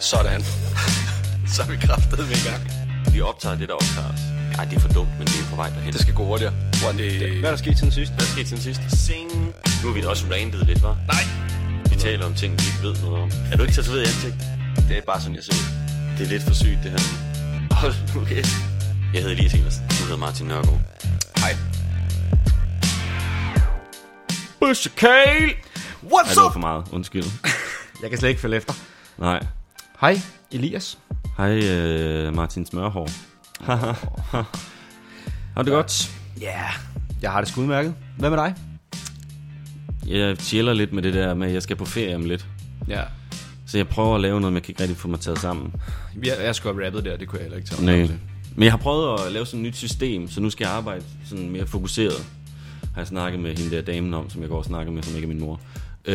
Sådan. Så er vi kraftet med i gang. Vi optager det, der optager os. Ej, det er for dumt, men det er på vej derhen. Det skal gå hurtigere. Hvor det... Hvad er der sket siden sidst? Hvad er sket siden sidst? Sing. Nu har vi da også randet lidt, var? Nej. Vi taler om ting, vi ikke ved noget om. Er du ikke tatoveret i ansigt? Det er bare sådan, jeg ser ud. Det er lidt for sygt, det her. Hold nu kæft. Jeg hedder Elias Evers. Du hedder Martin Nørgaard. Hej. Bush Kale! Ej, What's det var up? for meget. Undskyld. Jeg kan slet ikke følge efter. Nej. Hej, Elias. Hej, øh, Martin Smørhår. Har du det godt? Ja, yeah. jeg har det sgu udmærket. Hvad med dig? Jeg chiller lidt med det der med, at jeg skal på ferie om lidt. Ja. Så jeg prøver at lave noget, men jeg kan ikke rigtig få mig taget sammen. Jeg, jeg skulle have rappet der, det kunne jeg heller ikke tage. Nej. Men jeg har prøvet at lave sådan et nyt system, så nu skal jeg arbejde sådan mere fokuseret. Har jeg snakket med hende der damen om, som jeg går og snakker med, som ikke er min mor. Øh,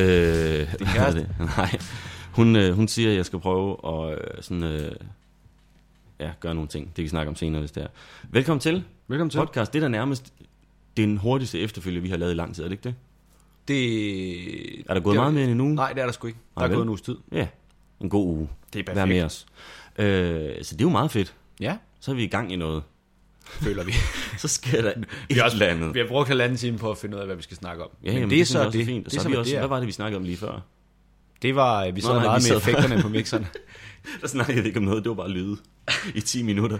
det kæreste? det. Nej. Hun, øh, hun siger, at jeg skal prøve at øh, sådan, øh, ja, gøre nogle ting. Det kan vi snakke om senere, hvis det er. Velkommen til. Velkommen til. Podcast, det er da nærmest den hurtigste efterfølge, vi har lavet i lang tid, er det ikke det? Det... Er der gået det, meget mere end en uge? Nej, det er der sgu ikke. Der Nej, er vel? gået en uges tid. Ja, en god uge. Det er Vær perfekt. med os. Øh, så det er jo meget fedt. Ja, Så er vi i gang i noget. føler vi. Så sker der et Vi har, også, eller andet. vi har brugt halvanden time på at finde ud af, hvad vi skal snakke om. Ja, Men jamen, det er synes så det. også er fint. Det, så er har så, vi også, det, hvad er. var det, vi snakkede om lige før? Det var, vi sad Nå, nej, meget vi med sad- effekterne på mixeren. Der snakkede vi ikke om noget, det var bare lyde i 10 minutter.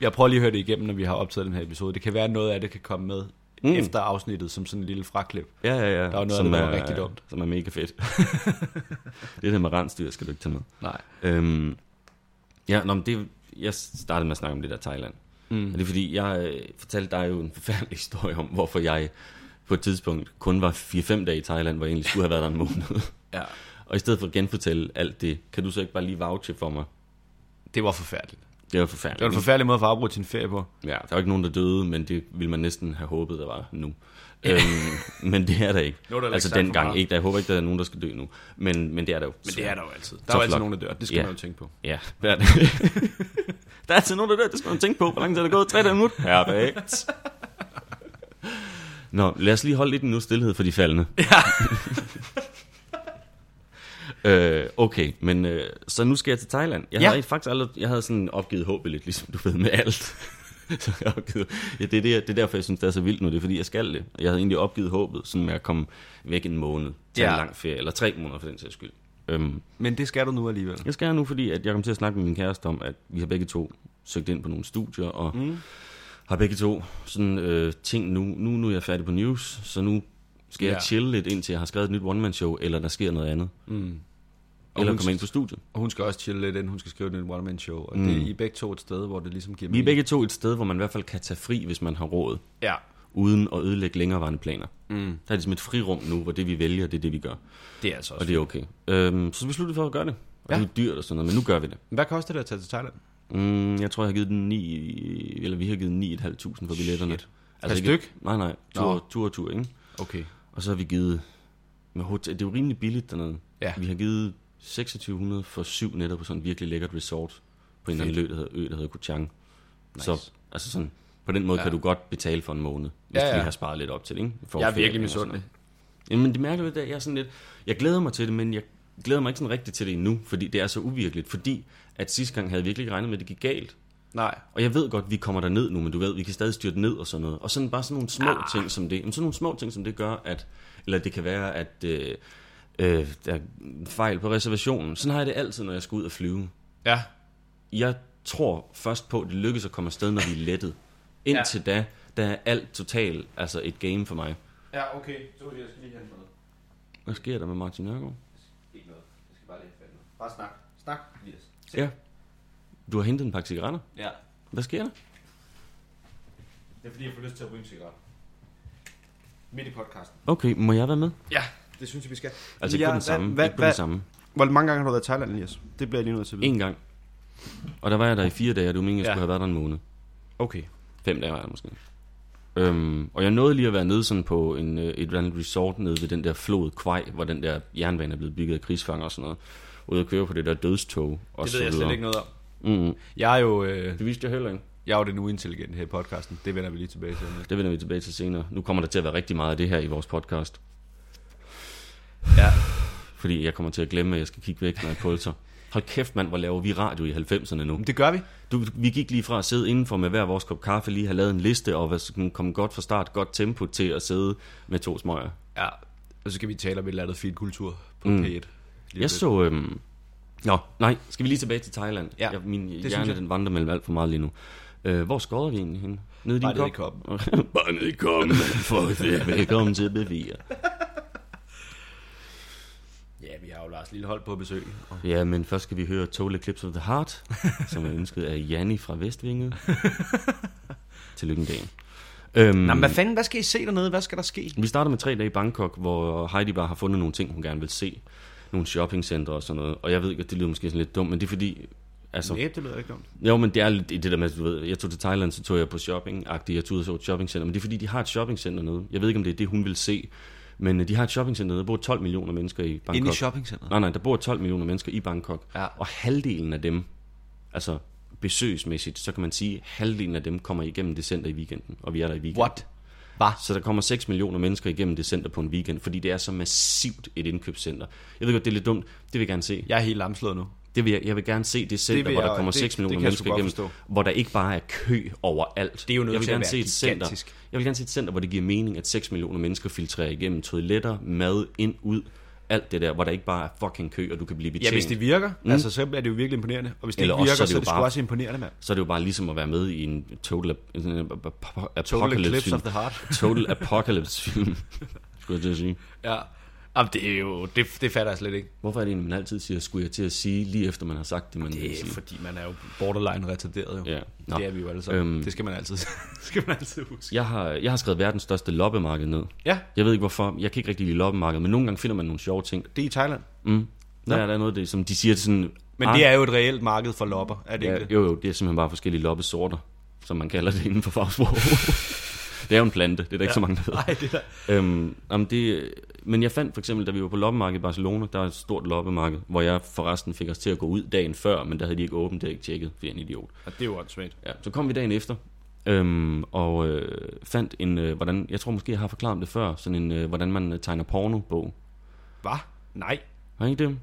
Jeg prøver lige at høre det igennem, når vi har optaget den her episode. Det kan være, at noget af det kan komme med Mm. efter afsnittet, som sådan en lille fraklip. Ja, ja, ja. Der var noget af det, der var rigtig dumt. Som er mega fedt. det der med rensdyr skal du ikke tage med. Nej. Øhm, ja, nå, men det, jeg startede med at snakke om det der Thailand. Mm. Og det er fordi, jeg øh, fortalte dig jo en forfærdelig historie om, hvorfor jeg på et tidspunkt kun var 4-5 dage i Thailand, hvor jeg egentlig skulle have været der en måned. Ja. Og i stedet for at genfortælle alt det, kan du så ikke bare lige vouche for mig? Det var forfærdeligt. Det var forfærdeligt. Det var en forfærdelig måde at få afbrudt sin ferie på. Ja, der var ikke nogen, der døde, men det ville man næsten have håbet, der var nu. øhm, men det er der ikke. Nu er der altså dengang ikke. Jeg håber ikke, der er nogen, der skal dø nu. Men, men det er der jo. Men det er der jo altid. Der er altid nogen, der dør. Det skal Ja. man jo tænke på. Ja, det er det. der er altid nogen, der dør. Det skal man tænke på. Hvor lang tid er der gået? 3 minutter? Perfekt. Nå, lad os lige holde lidt en nu stillhed for de faldende. Ja. øh, okay, men øh, så nu skal jeg til Thailand. Jeg Ja. havde faktisk aldrig, jeg havde sådan opgivet håbet lidt, ligesom du ved med alt. så jeg opgivet, ja, det, er det, det er derfor, jeg synes, det er så vildt nu. Det er fordi, jeg skal det. Jeg havde egentlig opgivet håbet, sådan med at komme væk en måned, tage Ja. en lang ferie, eller tre måneder for den sags skyld. Øhm, Men det skal du nu alligevel. jeg skal nu, fordi at jeg kom til at snakke med min kæreste om, at vi har begge to søgt ind på nogle studier, og mm. har begge to sådan øh, ting nu. nu. Nu er jeg færdig på news, så nu skal jeg Ja. chille lidt, indtil jeg har skrevet et nyt one-man-show, eller der sker noget andet. Mm. Og Eller komme ind på studiet. Og hun skal også chille lidt ind. Hun skal skrive et nyt one-man-show. Og Mm. det er I begge to et sted, hvor det ligesom giver Vi er begge to et sted, hvor man i hvert fald kan tage fri, hvis man har råd, Ja. uden at ødelægge længerevarende planer. Mm. Der er ligesom et frirum nu, hvor det vi vælger, det er det vi gør. Det er altså også. Og det er okay. Øhm, så vi besluttede for at gøre det. Og Ja. det er dyrt og sådan noget, men nu gør vi det. Hvad koster det at tage til Thailand? Mm, jeg tror, jeg har givet den 9, eller vi har givet 9.500 for billetterne. Shit. Altså Per ikke- styk? Nej, nej. Tur, Nå. tur, tur, ikke? Okay. Og så har vi givet... Med hotel, det er jo rimelig billigt dernede. Ja. Vi har givet 2600 for syv nætter på sådan en virkelig lækkert resort på en eller anden ø, der hedder, ø, der hedder Koh Chang. Nice. Så altså sådan, på den måde Ja. ja. kan du godt betale for en måned, hvis Ja, ja, ja. ja. vi har sparet lidt op til det, ikke? For Jeg er virkelig misundelig. noget. Jamen det mærker lidt, at jeg er sådan lidt... Jeg glæder mig til det, men jeg glæder mig ikke sådan rigtigt til det endnu, fordi det er så uvirkeligt. Fordi at sidste gang havde jeg virkelig ikke regnet med, at det gik galt. Nej. Og jeg ved godt, vi kommer der ned nu, men du ved, vi kan stadig styrte ned og sådan noget. Og sådan bare sådan nogle små Ah. ting som det. Jamen, sådan nogle små ting som det gør, at... Eller det kan være, at øh, øh, der er fejl på reservationen. Sådan har jeg det altid, når jeg skal ud og flyve. Ja. Jeg tror først på, at det lykkes at komme afsted, når vi er lettet. Indtil ja. da, der er alt totalt altså et game for mig. Ja, okay. Så jeg skal lige hente noget. Hvad sker der med Martin Nørgaard? Ikke noget. Jeg skal bare lige have noget. Bare snak. Snak, Elias. Ja. Du har hentet en pakke cigaretter. Ja. Hvad sker der? Det er fordi, jeg får lyst til at ryge en cigaret. Midt i podcasten. Okay, må jeg være med? Ja, det synes jeg, vi skal. Altså ikke på den samme. Hvad, ikke på hvad, den samme. hvor mange gange har du været i Thailand, Elias? Det bliver jeg lige nødt til at vide. En gang. Og der var jeg der i fire dage, og var meningen, jeg Ja. skulle have været der en måned. Okay. Fem dage var jeg måske. Øhm, og jeg nåede lige at være nede sådan på en, øh, et eller andet resort nede ved den der flod Kwai, hvor den der jernbane er blevet bygget af krigsfanger og sådan noget. Ude at køre på det der dødstog og Det så ved jeg slet ikke noget om. Mm, Jeg er jo, øh, det viste jeg heller ikke. jeg er jo den uintelligente her i podcasten. Det vender vi lige tilbage til. Det vender vi tilbage til senere. Nu kommer der til at være rigtig meget af det her i vores podcast. Ja. Fordi jeg kommer til at glemme, at jeg skal kigge væk, når jeg pulser. Hold kæft, mand, hvor laver vi radio i 90'erne nu. Det gør vi. Du, vi gik lige fra at sidde indenfor med hver vores kop kaffe, lige have lavet en liste, og komme godt fra start, godt tempo til at sidde med to smøger. Ja, og så skal vi tale om et eller andet filkultur på Mm. P1. Lige Jeg lidt. så... Øhm... Nå, nej, skal vi lige tilbage til Thailand? Ja, jeg, min synes hjerne, jeg. den vandrer mellem alt for meget lige nu. Øh, hvor skodder vi egentlig henne? Nede i Bare din ned i kop? koppen. Bare ned i koppen, fuck det. Velkommen til Bevia. Har jo Lars Lillehold på besøg. Og Ja, men først skal vi høre Total Eclipse of the Heart, som er ønsket af Janni fra Vestvinget. Tillykke med dagen. Øhm, Nå, men hvad fanden, hvad skal I se dernede? Hvad skal der ske? Vi starter med tre dage i Bangkok, hvor Heidi bare har fundet nogle ting, hun gerne vil se. Nogle shoppingcentre og sådan noget. Og jeg ved ikke, at det lyder måske sådan lidt dumt, men det er fordi... Altså, Nej, det lyder ikke dumt. jo, men det er lidt i det der med, du ved, jeg tog til Thailand, så tog jeg på shopping -agtigt. Jeg tog ud og så et shoppingcenter, men det er fordi, de har et shoppingcenter nede. Jeg ved ikke, om det er det, hun vil se, men øh, de har et shoppingcenter. Der bor 12 millioner mennesker i Bangkok. Inde i shoppingcenteret? Nej, nej, der bor 12 millioner mennesker i Bangkok. Ja. Og halvdelen af dem, altså besøgsmæssigt, så kan man sige, at halvdelen af dem kommer igennem det center i weekenden, og vi er der i weekenden. What? Hvad? Så der kommer 6 millioner mennesker igennem det center på en weekend, fordi det er så massivt et indkøbscenter. Jeg ved godt, det er lidt dumt. Det vil jeg gerne se. Jeg er helt lamslået nu. Det vil jeg, jeg vil gerne se det center, Det hvor der kommer det- 6 det millioner jeg sgu mennesker igennem, forstå. hvor der ikke bare er kø overalt. Det er jo nødt jeg vil til at gerne være se et center. Jeg vil gerne se et center, hvor det giver mening, at 6 millioner mennesker filtrerer igennem toiletter, mad, ind, ud, alt det der, hvor der ikke bare er fucking kø, og du kan blive betjent. Ja, hvis det virker, mm. altså, så er det jo virkelig imponerende. Og hvis det Eller ikke også virker, så er det så er det bare- også imponerende, mand. så er det jo bare ligesom at være med i en total, en, Total apocalypse Eclipse film. of the Heart. Total apocalypse film, skulle jeg til at sige. Ja. Jamen, det er jo, det, det fatter jeg slet ikke. Hvorfor er det egentlig, man altid siger, skulle jeg til at sige, lige efter man har sagt det, man vil Det er sige? fordi, man er jo borderline retarderet jo. Ja. Nå. Det er vi jo alle sammen. Øhm. Det skal man altid, skal man altid huske. Jeg har, jeg har skrevet verdens største loppemarked ned. Ja, Jeg ved ikke hvorfor, jeg kan ikke rigtig lide loppemarked, men nogle gange finder man nogle sjove ting. det er i Thailand. Mm. Der er der noget, det, som de siger sådan... Men det er jo et reelt marked for lopper, er det ja, ikke det? jo, jo, det er simpelthen bare forskellige loppesorter, som man kalder det inden for fagsprog. det er jo en plante, det er der ikke så mange, der ved. Nej, det er. Øhm, om det, men jeg fandt for eksempel, da vi var på loppemarkedet i Barcelona, der er et stort loppemarked, hvor jeg forresten fik os til at gå ud dagen før, men der havde de ikke åbent, det havde ikke tjekket, fordi jeg er en idiot. Og det er jo åndssvagt. Ja, så kom vi dagen efter, øhm, og øh, fandt en, øh, hvordan, jeg tror måske, jeg har forklaret det før, sådan en, øh, hvordan man øh, tegner porno-bog. Hvad? Nej, Har ikke det?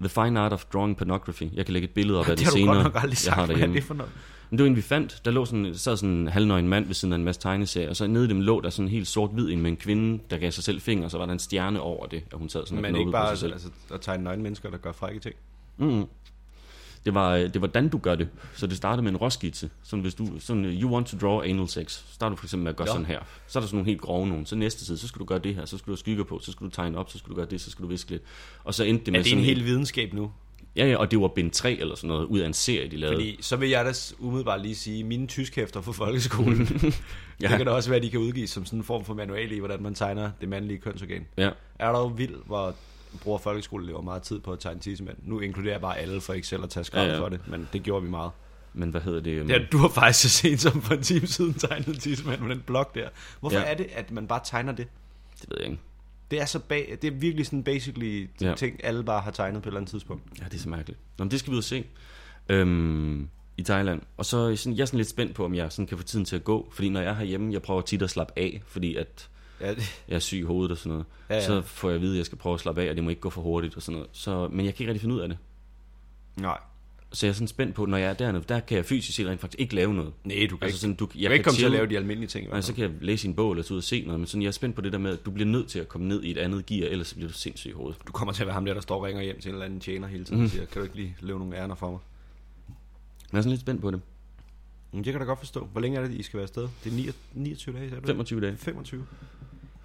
The Fine Art of Drawing Pornography. Jeg kan lægge et billede op af det det, har du senere. godt nok aldrig jeg har sagt. det Hvad er det for noget? Men det var en, vi fandt. Der lå sådan, sad sådan en halvnøgen mand ved siden af en masse tegneserier, og så nede i dem lå der sådan en helt sort-hvid en med en kvinde, der gav sig selv fingre, og så var der en stjerne over det, og hun sad sådan Men ikke bare altså, at tegne nøgne mennesker, der gør frække ting. Mm. Det var, øh, det var, hvordan du gør det. Så det startede med en råskitse. Sådan hvis du, sådan, øh, you want to draw anal sex. Så starter du for eksempel med at gøre Ja. sådan her. Så er der sådan nogle helt grove nogle. Så næste side, så skal du gøre det her. Så skal du have skygger på. Så skal du tegne op. Så skal du gøre det. Så skal du viske lidt. Og så endte det Er med det en sådan hel videnskab nu? Ja, ja, og det var bind 3 eller sådan noget, ud af en serie, de lavede. Fordi så vil jeg da umiddelbart lige sige, mine tyskhæfter fra folkeskolen, ja. Det kan da også være, at de kan udgives som sådan en form for manual i, hvordan man tegner det mandlige kønsorgan. Ja. Er der jo vildt, hvor bruger folkeskoleelever meget tid på at tegne tissemænd. Nu inkluderer jeg bare alle for ikke selv at tage skrald Ja, ja, for det, men det gjorde vi meget. Men hvad hedder det? Um, Ja, du har faktisk så sent som for en time siden tegnet en tissemand med den blok der. Hvorfor ja. er det, at man bare tegner det? Det ved jeg ikke. Det er, så bag, det er virkelig sådan basically Ja. ting, alle bare har tegnet på et eller andet tidspunkt. Ja, det er så mærkeligt. Nå, men det skal vi og se. Øhm, I Thailand. Og så er sådan, jeg er sådan lidt spændt på, om jeg sådan kan få tiden til at gå. Fordi når jeg er herhjemme, jeg prøver tit at slappe af, fordi at Ja, det, jeg er syg i hovedet og sådan noget. Ja, ja. Så får jeg at vide, at jeg skal prøve at slappe af, og det må ikke gå for hurtigt og sådan noget. Så, men jeg kan ikke rigtig finde ud af det. nej. Så jeg er sådan spændt på, når jeg er dernede, der kan jeg fysisk set rent faktisk ikke lave noget. Nej, du kan Altså ikke, sådan, du, jeg kan ikke komme til at lave de almindelige ting. Nej, så kan jeg læse en bog eller tage ud og se noget, men sådan, jeg er spændt på det der med, at du bliver nødt til at komme ned i et andet gear, ellers så bliver du sindssyg i hovedet. Du kommer til at være ham der, der står og ringer hjem til en eller anden tjener hele tiden Mhm. og siger, kan du ikke lige lave nogle ærner for mig? Jeg er sådan lidt spændt på det. Men det kan da godt forstå. Hvor længe er det, I skal være afsted? Det er 29 29 dage, sagde du? 25 dage. 25.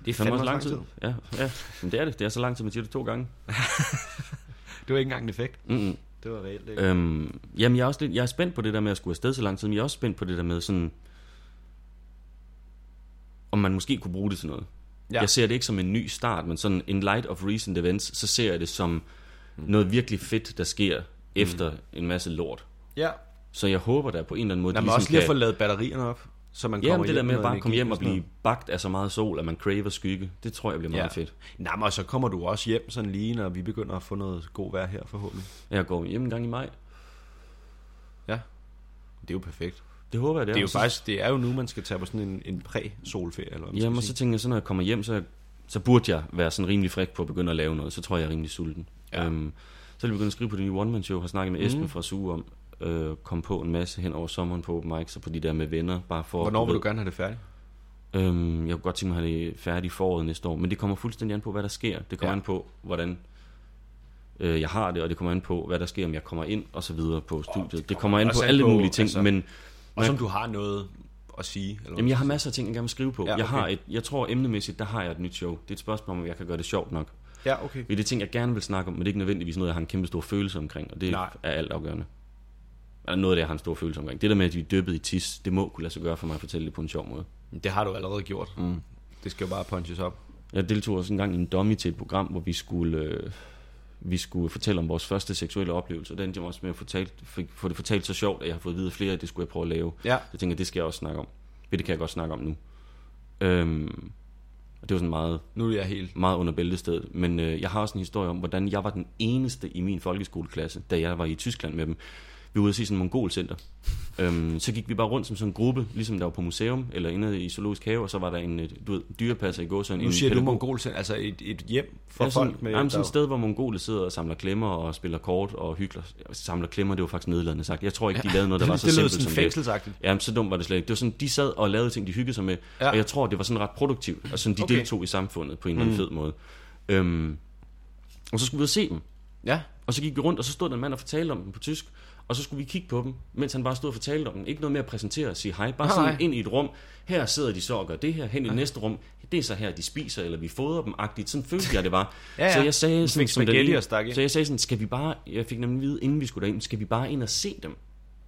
Det er fandme også lang tid. Ja, ja. Men det er det. Det er så lang tid, man siger det to gange. Det var ikke engang en effekt. Mm-mm. Det var reelt ikke. Øhm, jamen, jeg er, også lidt, jeg er spændt på det der med at skulle afsted så lang tid, men jeg er også spændt på det der med sådan, om man måske kunne bruge det til noget. Ja. Jeg ser det ikke som en ny start, men sådan in light of recent events, så ser jeg det som noget virkelig fedt, der sker efter en masse lort. Ja. Så jeg håber der på en eller anden måde, Nå, men ligesom også lige at kan... få lavet batterierne op, så man Ja, kommer men det der med at bare komme hjem og blive bagt af så meget sol, at man craver skygge, det tror jeg bliver meget Ja. fedt. Nej, men så kommer du også hjem sådan lige, når vi begynder at få noget god vejr her forhåbentlig. Jeg går hjem en gang i maj. Det er jo perfekt. Det håber jeg, det Det er jo så- faktisk, det er jo nu, man skal tage på sådan en, en præ-solferie, eller hvad Jamen, og så tænker jeg så, når jeg kommer hjem, så så burde jeg være sådan rimelig fræk på at begynde at lave noget. Så tror jeg, jeg er rimelig sulten. Ja. Ja. Øhm, så er jeg begyndt at skrive på det nye one-man-show. Har snakket med Esben Mhm. fra Suge om. Øh, kom på en masse hen over sommeren på open mics og på de der med venner. Bare for, Hvornår vil du gerne have det færdigt? Øhm, jeg kunne godt tænke mig at have det færdigt i foråret næste år, men det kommer fuldstændig an på, hvad der sker. Det kommer Ja. an på, hvordan øh, jeg har det, og det kommer an på, hvad der sker, om jeg kommer ind og så videre på studiet. Det kommer an på alle på, mulige ting, altså, men Og som du har noget at sige? Eller jamen, jeg har masser af ting, jeg gerne vil skrive på. Ja, okay. jeg, har et, jeg tror emnemæssigt, der har jeg et nyt show. Det er et spørgsmål, om jeg kan gøre det sjovt nok. Ja, okay. Det er ting, jeg gerne vil snakke om, men det er ikke nødvendigvis noget, jeg har en kæmpe stor følelse omkring, og det Nej. er alt Eller noget af det, jeg har en stor følelse omkring. Det der med, at de er dyppet i tis, det må kunne lade sig gøre for mig at fortælle det på en sjov måde. Det har du allerede gjort. Mm. Det skal jo bare punches op. Jeg deltog også engang i en dummy til et program, hvor vi skulle, øh, vi skulle fortælle om vores første seksuelle oplevelse. Og den endte jeg også med at fortælle, fik- få det fortalt så sjovt, at jeg har fået at vide flere, at det skulle jeg prøve at lave. Ja. Jeg tænker, det skal jeg også snakke om. Det kan jeg godt snakke om nu. Øhm, og det var sådan meget, Nu er jeg helt... meget under bæltestedet. Men øh, jeg har også en historie om, hvordan jeg var den eneste i min folkeskoleklasse, da jeg var i Tyskland med dem. Vi var ude at se sådan en mongolcenter. øhm, så gik vi bare rundt som sådan en gruppe, ligesom der var på museum, eller inde i zoologisk have, og så var der en øh, du ved, dyrepasser i går, så en Nu siger du pædagog. mongolcenter, altså et, et hjem for ja, sådan, folk med... jamen, sådan et sted, hvor mongoler sidder og samler klemmer og spiller kort og hygler. Samler klemmer, det var faktisk nedladende sagt. Jeg tror ikke, de lavede noget, der var så det simpelt sådan som det. fængselsagtigt. Jamen, så dumt var det slet ikke. Det var sådan, de sad og lavede ting, de hyggede sig med. Ja. Og jeg tror, det var sådan ret produktivt. Og sådan, de Okay. okay. deltog i samfundet på en eller anden Mm. fed måde. Øhm, og så skulle vi ud og se dem. Ja. Og så gik vi rundt, og så stod der en mand og fortalte om dem på tysk. Og så skulle vi kigge på dem, mens han bare stod og fortalte om dem. Ikke noget med at præsentere og sige hej. Bare sådan ind i et rum. Her sidder de så og gør det her. Hen i det næste rum. Det er så her, de spiser, eller vi fodrer dem agtigt. Sådan følte jeg, det var. Ja, ja. Så jeg sagde sådan, som ind. Så jeg sagde sådan, skal vi bare... Jeg fik nemlig vide, inden vi skulle derind, skal vi bare ind og se dem?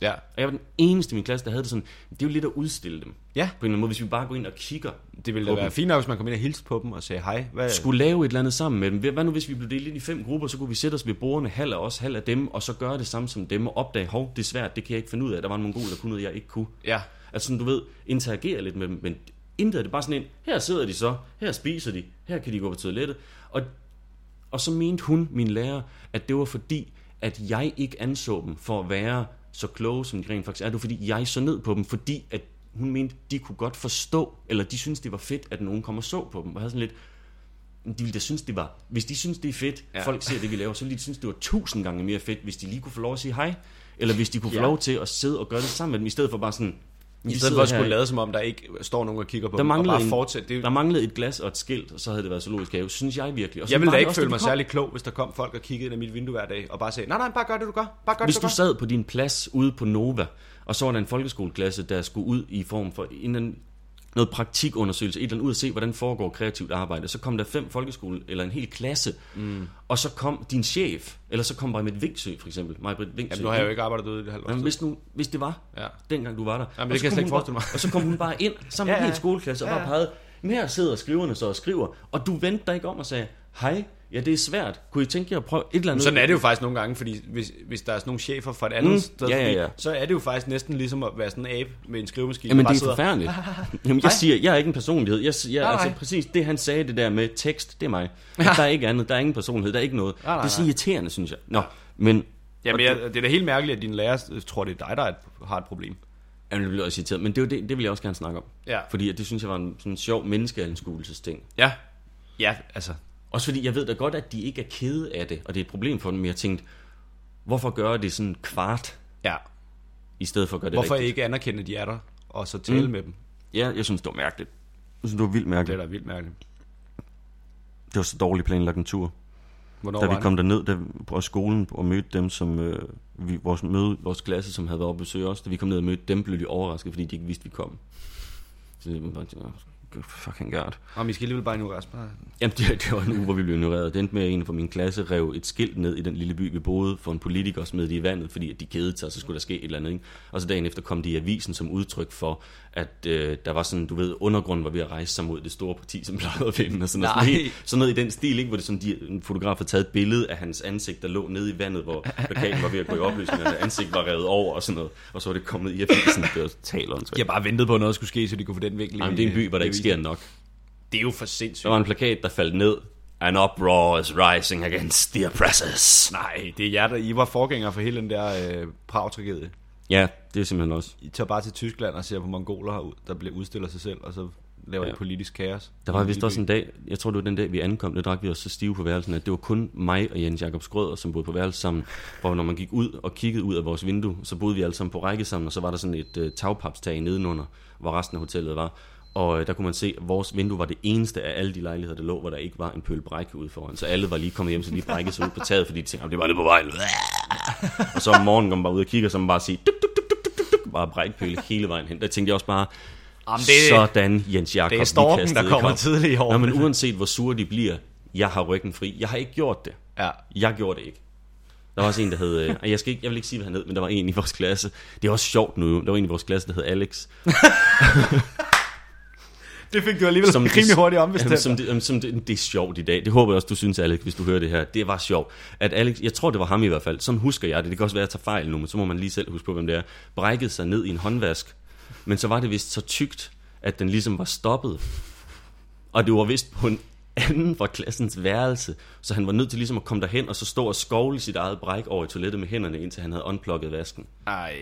Ja. Og jeg var den eneste i min klasse, der havde det sådan, det er jo lidt at udstille dem. Ja. På en eller anden måde, hvis vi bare går ind og kigger. Det ville da være fint nok, hvis man kom ind og hilste på dem og sagde hej. Hvad? Skulle lave et eller andet sammen med dem. Hvad nu hvis vi blev delt ind i fem grupper, så kunne vi sætte os ved bordene, halv af os, halv af dem, og så gøre det samme som dem, og opdage, hov, det er svært, det kan jeg ikke finde ud af. Der var en mongol, der kunne noget, jeg ikke kunne. Ja. Altså sådan, du ved, interagere lidt med dem, men intet er det bare sådan en, her sidder de så, her spiser de, her kan de gå på toilettet. Og, og så mente hun, min lærer, at det var fordi, at jeg ikke anså dem for at være så kloge, som de rent faktisk er. Det var fordi, jeg så ned på dem, fordi at hun mente, de kunne godt forstå, eller de synes det var fedt, at nogen kom og så på dem. Og havde sådan lidt, "Men de ville da synes, det var... Hvis de synes, det er fedt, ja. folk ser det, vi laver, så ville de synes, det var tusind gange mere fedt, hvis de lige kunne få lov at sige hej. Eller hvis de kunne få Ja. lov til at sidde og gøre det sammen med dem, i stedet for bare sådan... I "Vi stedet for at skulle her." lade som om, der ikke står nogen og kigger på Der dem, og manglede bare en- fortsætte. Det, er- Der manglede et glas og et skilt, og så havde det været zoologisk have, synes jeg virkelig. Og så jeg ville da ikke også, føle mig særlig klog, hvis der kom folk og kiggede ind i mit vindue hver dag, og bare sagde, nej, nej, bare gør det, du gør. Bare gør Hvis det, du gør. sad på din plads ude på Nova, og så var der en folkeskoleklasse, der skulle ud i form for en noget praktikundersøgelse, et eller andet ud at se, hvordan foregår kreativt arbejde. Så kom der fem folkeskole, eller en hel klasse, mm. og så kom din chef, eller så kom Majbrit Vingsø, for eksempel. Majbrit Vingsø. Jamen, nu har jo ikke arbejdet ude i det halvt Men år. hvis, nu, hvis det var, Ja. dengang du var der. Jamen, det så kan jeg kom slet ikke bare- forestille mig. Og så kom hun bare ind, sammen med Ja, ja, en hel skoleklasse, og Ja, bare ja. pegede, men her sidder skriverne så og skriver, og du vendte dig ikke om og sagde, hej, ja, det er svært. Kunne I tænke jer at prøve et eller andet? Sådan er det jo faktisk nogle gange, fordi hvis, hvis der er sådan nogle chefer fra et andet Mm, sted, ja, ja, ja. så er det jo faktisk næsten ligesom at være sådan en abe med en skrivemaskine. Jamen det er sidder- forfærdeligt. Jamen, jeg siger, jeg er ikke en personlighed. Jeg, jeg, Nej, altså præcis det han sagde det der med tekst, det er mig. Der er ikke andet, der er ingen personlighed, der er ikke noget. Nej, nej, det er så irriterende, synes jeg. Nå, men Jamen, jeg, det er da helt mærkeligt, at din lærer øh, tror, det er dig, der er et, har et problem. Jamen, det bliver også irriteret, men det, er det, det vil jeg også gerne snakke om. Ja. Fordi det synes jeg var en sådan en sjov menneskeanskuelsesting. Ja. Ja, altså. Også fordi jeg ved da godt, at de ikke er kede af det, og det er et problem for dem, jeg tænkte, hvorfor gøre det sådan kvart, Ja. i stedet for at gøre det Hvorfor rigtigt? ikke anerkende, at de er der, og så tale mm. Mm. med dem? Ja, jeg synes, det var mærkeligt. Jeg synes, det var vildt Det er mærkeligt. da vildt mærkeligt. Det var så dårligt planlagt en tur. Hvornår da var vi kom derned der, på skolen og mødte dem, som øh, vi, vores, møde, vores klasse, som havde været oppe og besøge os, da vi kom ned og mødte dem, blev de overrasket, fordi de ikke vidste, vi kom. Så det var bare, "Åh, fucking god. Om I skal alligevel bare ignorere. Bare... Jamen, det, det var en uge, hvor vi blev ignoreret. Det endte med, at en fra min klasse rev et skilt ned i den lille by, vi boede, for en politiker og smed det i vandet, fordi at de kedede sig, så skulle der ske et eller andet. Ikke? Og så dagen efter kom de i avisen som udtryk for, at øh, der var sådan, du ved, undergrunden var ved at rejse sig mod det store parti, som plejede at vinde. Og sådan, noget. Nej. sådan, helt, sådan noget i den stil, ikke? hvor det sådan, de, en fotograf havde taget et billede af hans ansigt, der lå nede i vandet, hvor plakaten var ved at gå i opløsning, og hans ansigt var revet over og sådan noget. Og så var det kommet i avisen. Det var taleren. De har bare ventet på, at noget skulle ske, så de kunne få den vinkel. Jamen, det er en by, hvor der i ikke sker nok. Det er jo for sindssygt. Der var en plakat, der faldt ned. An uproar is rising against the oppressors. Nej, det er jer, der I var forgængere for hele den der øh, Prag-tragedie. Ja, det er simpelthen også. I tager bare til Tyskland og ser på mongoler, der bliver udstiller sig selv, og så laver Ja. ja. politisk kaos. Der var vist også en dag, jeg tror det var den dag, vi ankom, der drak vi os så stive på værelsen, at det var kun mig og Jens Jakob Skrøder, som boede på værelsen sammen. Hvor når man gik ud og kiggede ud af vores vindue, så boede vi alle sammen på række sammen, og så var der sådan et uh, tagpapstag nedenunder, hvor resten af hotellet var. Og øh, der kunne man se, at vores vindue var det eneste af alle de lejligheder, der lå, hvor der ikke var en pøl brække ude foran. Så alle var lige kommet hjem, så de brækkede sig ud på taget, fordi de tænkte, "Jamen, det var det på vej. Og så om morgenen kom man bare ud og kigger, så man bare sige, duk, duk, duk, duk, duk, duk, bare brækpøle hele vejen hen. Der tænkte jeg også bare, Jamen, det, sådan Jens Jakob. det er storken, der kommer tidligt i år. Nå, men uanset hvor sure de bliver, jeg har ryggen fri. Jeg har ikke gjort det. Ja. Jeg gjorde det ikke. Der var også en, der hed... Øh, jeg, skal ikke, jeg vil ikke sige, hvad han hed, men der var en i vores klasse. Det er også sjovt nu. Der var en i vores klasse, der hed Alex. Det fik du alligevel som rimelig hurtigt Jamen, ombestemt. som det, jamen, som det, det er sjovt i dag. Det håber jeg også, du synes, Alex, hvis du hører det her. Det var sjovt. At Alex, jeg tror, det var ham i hvert fald. Sådan husker jeg det. Det kan også være, at jeg tager fejl nu, men så må man lige selv huske på, hvem det er. Brækkede sig ned i en håndvask. Men så var det vist så tykt, at den ligesom var stoppet. Og det var vist på en anden fra klassens værelse. Så han var nødt til ligesom at komme derhen og så stå og skovle sit eget bræk over i toilettet med hænderne, indtil han havde unplugget vasken. Ej,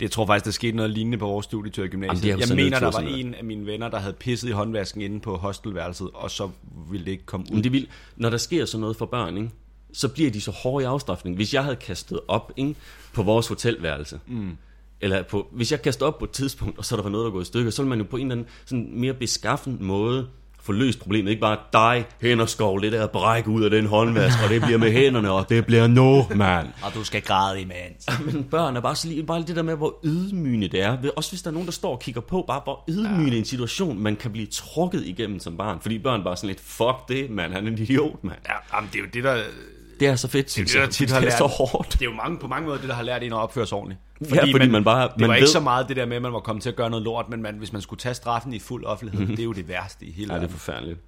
det jeg tror faktisk, der skete noget lignende på vores studietur i Jamen, gymnasiet. jo jeg mener, der var en af mine venner, der havde pisset i håndvasken inde på hostelværelset, og så ville det ikke komme ud. Men det vil, når der sker sådan noget for børn, ikke, så bliver de så hårde i afstraffning. Hvis jeg havde kastet op ikke, på vores hotelværelse, mm. eller på, hvis jeg kastede op på et tidspunkt, og så der var noget, der går i stykker, så ville man jo på en eller anden sådan mere beskaffen måde få løst problemet. Ikke bare dig hen og skov det der bræk ud af den håndvask, og det bliver med hænderne, og det bliver nu, mand. Og du skal græde imens. Men børn er bare, så lige, bare det der med, hvor ydmygende det er. Også hvis der er nogen, der står og kigger på, bare hvor ydmygende en situation, man kan blive trukket igennem som barn. Fordi børn bare sådan lidt, fuck det, mand, han er en idiot, mand. Ja, jamen, det er jo det, der... Det er så fedt, synes det, der tit det har er lært. så hårdt. Det er jo mange, på mange måder det, der har lært en at opføre sig ordentligt. Ja, fordi man bare- Det man var ved- ikke så meget det der med, at man var kommet til at gøre noget lort, men man, hvis man skulle tage straffen i fuld offentlighed, det er jo det værste i hele Ja, det er verden. forfærdeligt.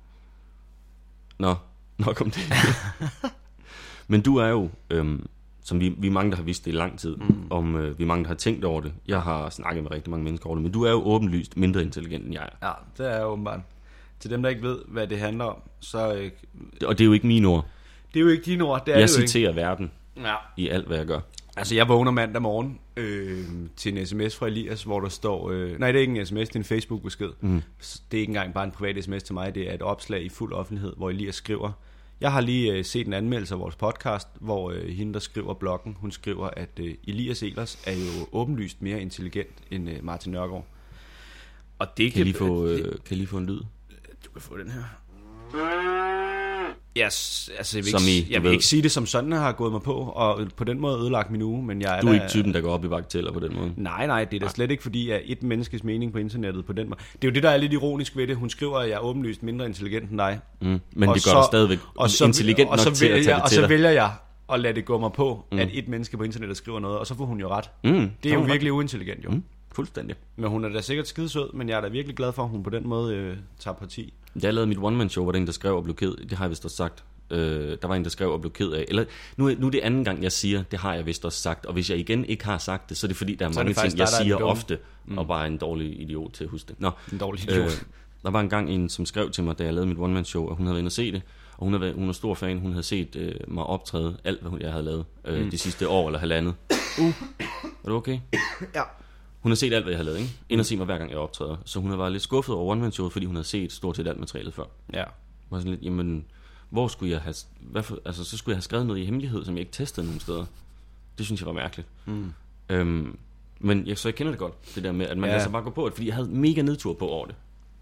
Nå, nok om det. Men du er jo, øhm, som vi, vi er mange, der har vidst det i lang tid, mm. om øh, vi er mange, der har tænkt over det. Jeg har snakket med rigtig mange mennesker over det, men du er jo åbenlyst mindre intelligent end jeg er. Ja, det er jeg åbenbart. Til dem, der ikke ved, hvad det handler om, så... Øh, Og det er jo ikke mine ord. Det er jo ikke dine ord, det er Jeg det jo ikke. citerer verden Ja. i alt, hvad jeg gør. Altså, jeg vågner mandag morgen øh, til en sms fra Elias, hvor der står... Øh, nej, det er ikke en sms, det er en Facebook-besked. Mm. Det er ikke engang bare en privat sms til mig, det er et opslag i fuld offentlighed, hvor Elias skriver... Jeg har lige øh, set en anmeldelse af vores podcast, hvor øh, hende, der skriver bloggen, hun skriver, at øh, Elias Elers er jo åbenlyst mere intelligent end øh, Martin Nørgaard. Og det Kan jeg lige få, det- øh, kan jeg lige få en lyd? Du kan få den her. Yes, altså jeg vil, Som ikke, i, jeg vil ved- ikke sige det som sådan, har gået mig på, og på den måde ødelagt min uge, men jeg er Du er da- ikke typen, der går op i bagateller på den måde. Nej, nej, det er da slet ikke fordi, at et menneskes mening på internettet på den måde. Det er jo det, der er lidt ironisk ved det. Hun skriver, at jeg er åbenlyst mindre intelligent end dig. Mm. Men Og det gør så- dig stadigvæk og så, intelligent og nok så til at tage jeg, det Og så dig. vælger jeg at lade det gå mig på, mm. at et menneske på internettet skriver noget, og så får hun jo ret. Mm. Det Så er jo virkelig uintelligent, jo. Mm. Fuldstændig. Men hun er da sikkert skidesød, men jeg er da virkelig glad for, at hun på den måde øh, tager parti. Da jeg lavede mit one-man-show, var der en, der skrev og blev ked. Det har jeg vist også sagt. Øh, der var en, der skrev og blev ked af. Eller, nu, er- nu er det anden gang, jeg siger, det har jeg vist også sagt. Og hvis jeg igen ikke har sagt det, så er det fordi, der er Så er mange det faktisk ting, jeg er siger ofte, mm. og bare er en dårlig idiot til at huske det. Nå, En dårlig idiot. øh, der var engang en, som skrev til mig, da jeg lavede mit one-man-show, at hun havde været inde og se det. Og hun er, hun er stor fan. Hun havde set øh, mig optræde alt, hvad jeg havde lavet øh, mm. de sidste år eller halvandet. Uh. Er du okay? Ja. Hun har set alt, hvad jeg har lavet, ikke? Ind og se mig hver gang, jeg optræder. Så hun har været lidt skuffet over one-man-showet, fordi hun havde set stort set alt materialet før. Ja. var sådan lidt, jamen, hvor skulle jeg have, hvad for, altså, så skulle jeg have skrevet noget i hemmelighed, som jeg ikke testede nogen steder. Det synes jeg var mærkeligt. Mm. Øhm, men jeg, så jeg kender det godt, det der med, at man Ja. lader sig bare gå på det, fordi jeg havde mega nedtur på over det.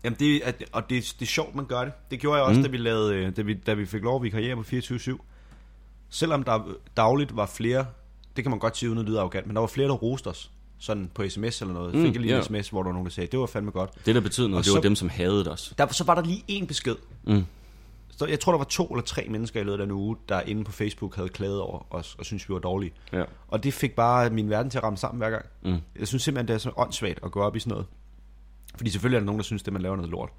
Jamen det, er, og det, det er sjovt, man gør det. Det gjorde jeg også, mm. da, vi lavede, øh, da, vi, da vi fik lov at vikariere på 24-7. Selvom der dagligt var flere, det kan man godt sige uden at lyde arrogant, men der var flere, der roste os. Sådan på sms eller noget. Mm, Fik jeg lige en ja. sms, hvor der var nogen, der sagde, det var fandme godt. Det, der betød noget, Og det var så- dem, som hadede os. Der, så var der lige en besked. Mm. Så jeg tror, der var to eller tre mennesker i løbet af den uge, der inde på Facebook havde klaget over os og synes vi var dårlige. Ja. Og det fik bare min verden til at ramme sammen hver gang. Mm. Jeg synes simpelthen, det er så åndssvagt at gå op i sådan noget. Fordi selvfølgelig er der nogen, der synes, det man laver er noget lort.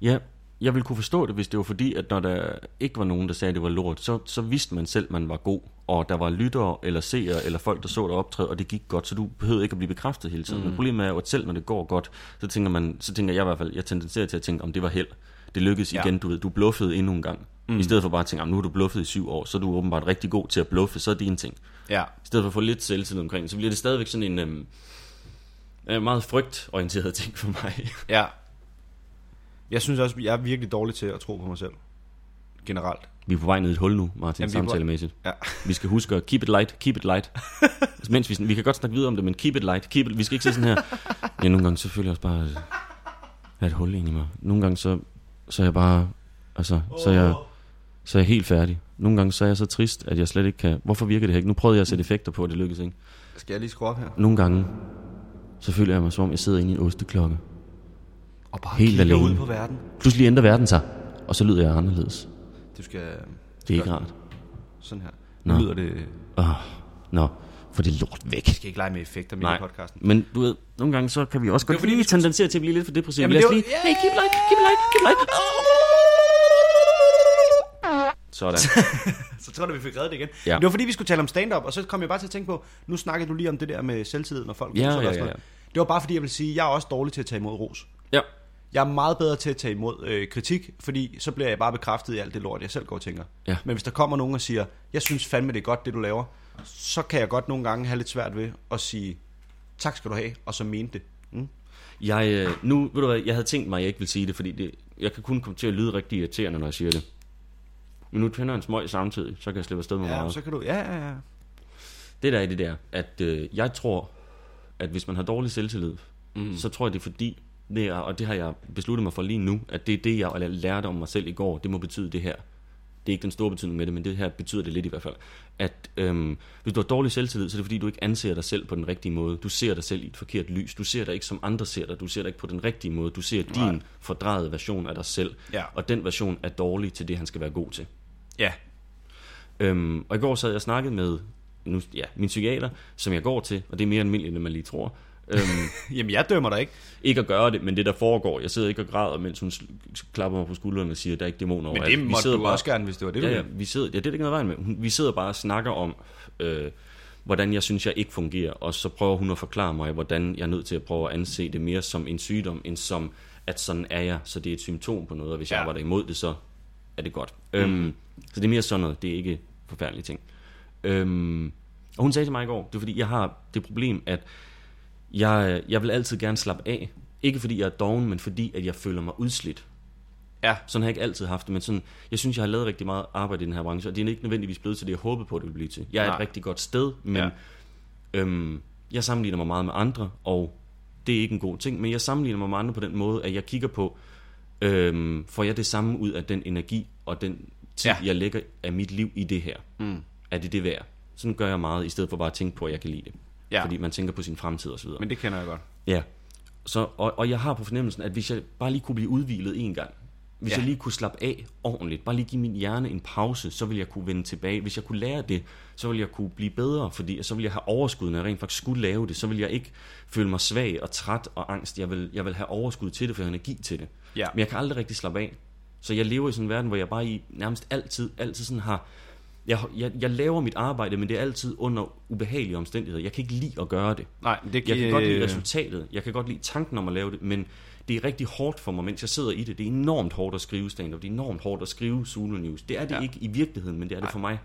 Ja, jeg ville kunne forstå det, hvis det var fordi, at når der ikke var nogen, der sagde, at det var lort, så, så vidste man selv, at man var god. Og der var lyttere, eller seere, eller folk, der så dig optræde, og det gik godt, så du behøvede ikke at blive bekræftet hele tiden. Mm. Men problemet er jo, at selv når det går godt, så tænker, man, så tænker jeg i hvert fald, jeg tenderer til at tænke, om det var held. Det lykkedes Ja. igen, du ved, du bluffede endnu en gang. Mm. I stedet for bare at tænke, "Jamen, nu har du bluffet i syv år, så er du åbenbart rigtig god til at bluffe, så er det en ting. Ja. I stedet for at få lidt selvtillid omkring, så bliver det stadigvæk sådan en øhm, øh, meget frygtorienteret ting for mig. Ja. Jeg synes også, jeg er virkelig dårlig til at tro på mig selv. Generelt. Vi er på vej ned i et hul nu, Martin, Jamen, vi er på- samtalemæssigt. Ja. Vi skal huske at keep it light, keep it light. Mens vi, vi kan godt snakke videre om det, men keep it light, keep it, vi skal ikke sige sådan her. Ja, nogle gange så føler jeg også bare, at jeg er et hul ind i mig. Nogle gange så, så er jeg bare, altså, så er jeg, så er jeg helt færdig. Nogle gange så er jeg så trist, at jeg slet ikke kan, hvorfor virker det her ikke? Nu prøvede jeg at sætte effekter på, og det lykkedes ikke. Skal jeg lige skrue op her? Nogle gange, så føler jeg mig som om, jeg sidder inde i en osteklokke. Og bare Helt alene. ud på verden. Pludselig ændrer verden sig, og så lyder jeg anderledes. Du skal Det er ikke rart. sådan her. Nå. Nu lyder det... Åh, nå, for det er lort væk. Jeg skal ikke lege med effekter med podcasten. men du ved, nogle gange så kan vi også godt fordi, lige tendensere til at blive lidt for depressive. Jamen, Lad os lige, hey, keep light, keep light, keep light. Sådan. Så tror jeg, vi fik reddet det igen. Ja. Ja. Det var fordi, vi skulle tale om stand-up, og så kom jeg bare til at tænke på, nu snakkede du lige om det der med selvtillid, når folk Ja, ja, og sådan ja, noget. Det var bare fordi, jeg vil sige, jeg er også dårlig til at tage imod ros. Ja. Jeg er meget bedre til at tage imod øh, kritik, fordi så bliver jeg bare bekræftet i alt det lort, jeg selv går og tænker. Ja. Men hvis der kommer nogen og siger, jeg synes fandme, det er godt, det du laver, så kan jeg godt nogle gange have lidt svært ved at sige, tak skal du have, og så mene det. Mm? Jeg, øh, nu, ved du hvad, jeg havde tænkt mig, at jeg ikke ville sige det, fordi det, jeg kan kun komme til at lyde rigtig irriterende, når jeg siger det. Men nu tænder jeg en smøg samtidig, så kan jeg slippe afsted med Ja, meget. så kan du, ja, ja, ja. Det der er det der, at øh, jeg tror, at hvis man har dårlig selvtillid, mm. så tror jeg, det er fordi, det er, og det har jeg besluttet mig for lige nu, at det er det, jeg lærte om mig selv i går, det må betyde det her. Det er ikke den store betydning med det, men det her betyder det lidt i hvert fald. At øhm, hvis du har dårlig selvtillid, så er det fordi, du ikke anser dig selv på den rigtige måde. Du ser dig selv i et forkert lys. Du ser dig ikke som andre ser dig. Du ser dig ikke på den rigtige måde. Du ser din fordrejede version af dig selv. Ja. Og den version er dårlig til det, han skal være god til. Ja, Øhm, og i går sad jeg og snakkede med nu, ja, min psykiater, som jeg går til, og det er mere almindeligt, end man lige tror. Øhm, jamen jeg dømmer dig ikke. ikke at gøre det, men det der foregår. Jeg sidder ikke og græder, mens hun klapper mig på skulderen og siger, der er ikke dæmoner Men overalt. det Vi måtte sidder du også gerne, hvis det var det, du Ja, ja, vi sidder, ja, det er det ikke noget vejen med. Hun- Vi sidder bare og snakker om, øh, hvordan jeg synes, jeg ikke fungerer, og så prøver hun at forklare mig, hvordan jeg er nødt til at prøve at anse det mere som en sygdom, end som, at sådan er jeg, så det er et symptom på noget, og hvis jeg Ja. arbejder imod det, så er det godt. Mm. Øhm, så det er mere sådan noget, det er ikke forfærdelige ting. Øhm, og hun sagde til mig i går, det er fordi, jeg har det problem, at jeg, jeg vil altid gerne slappe af. Ikke fordi jeg er doven, men fordi at jeg føler mig udslidt. Ja. Sådan har jeg ikke altid haft det, men sådan, jeg synes, jeg har lavet rigtig meget arbejde i den her branche, og det er ikke nødvendigvis blevet til det, jeg håbede på, det ville blive til. Jeg er Nej. et rigtig godt sted, men Ja. øhm, jeg sammenligner mig meget med andre, og det er ikke en god ting, men jeg sammenligner mig med andre på den måde, at jeg kigger på, øhm, får jeg det samme ud af den energi og den tid, ja. jeg lægger af mit liv i det her? Mm. Er det det værd? Sådan gør jeg meget, i stedet for bare at tænke på, at jeg kan lide det. Ja. Fordi man tænker på sin fremtid og så videre. Men det kender jeg godt. Ja. Så, og, og jeg har på fornemmelsen, at hvis jeg bare lige kunne blive udvilet en gang, hvis Ja. jeg lige kunne slappe af ordentligt, bare lige give min hjerne en pause, så vil jeg kunne vende tilbage. Hvis jeg kunne lære det, så vil jeg kunne blive bedre, fordi så vil jeg have overskud, når jeg rent faktisk skulle lave det. Så vil jeg ikke føle mig svag og træt og angst. Jeg vil, jeg vil have overskud til det, for jeg har energi til det. Ja. Men jeg kan aldrig rigtig slappe af. Så jeg lever i sådan en verden, hvor jeg bare i nærmest altid, altid sådan har... Jeg, jeg, jeg laver mit arbejde, men det er altid under ubehagelige omstændigheder. Jeg kan ikke lide at gøre det. Nej, det Jeg kan godt lide resultatet. Jeg kan godt lide tanken om at lave det, men det er rigtig hårdt for mig, mens jeg sidder i det. Det er enormt hårdt at skrive stand-up. Det er enormt hårdt at skrive Zulu News. Det er det Ja. ja. ikke i virkeligheden, men det er det for mig.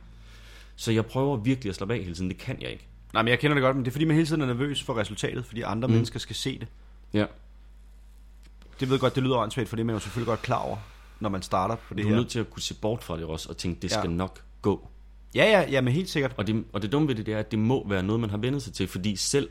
Så jeg prøver virkelig at slappe af hele tiden. Det kan jeg ikke. Nej, men jeg kender det godt, men det er fordi, man hele tiden er nervøs for resultatet, fordi andre mm. mennesker skal se det. Ja. Det ved jeg godt, det lyder åndssvagt, for det er man jo selvfølgelig godt klar over, når man starter på det Du her. er nødt til at kunne se bort fra det også, og tænke, det Ja. skal nok gå. Ja, ja, ja, men helt sikkert. Og det, og det dumme ved det, det er, at det må være noget, man har vendt sig til, fordi selv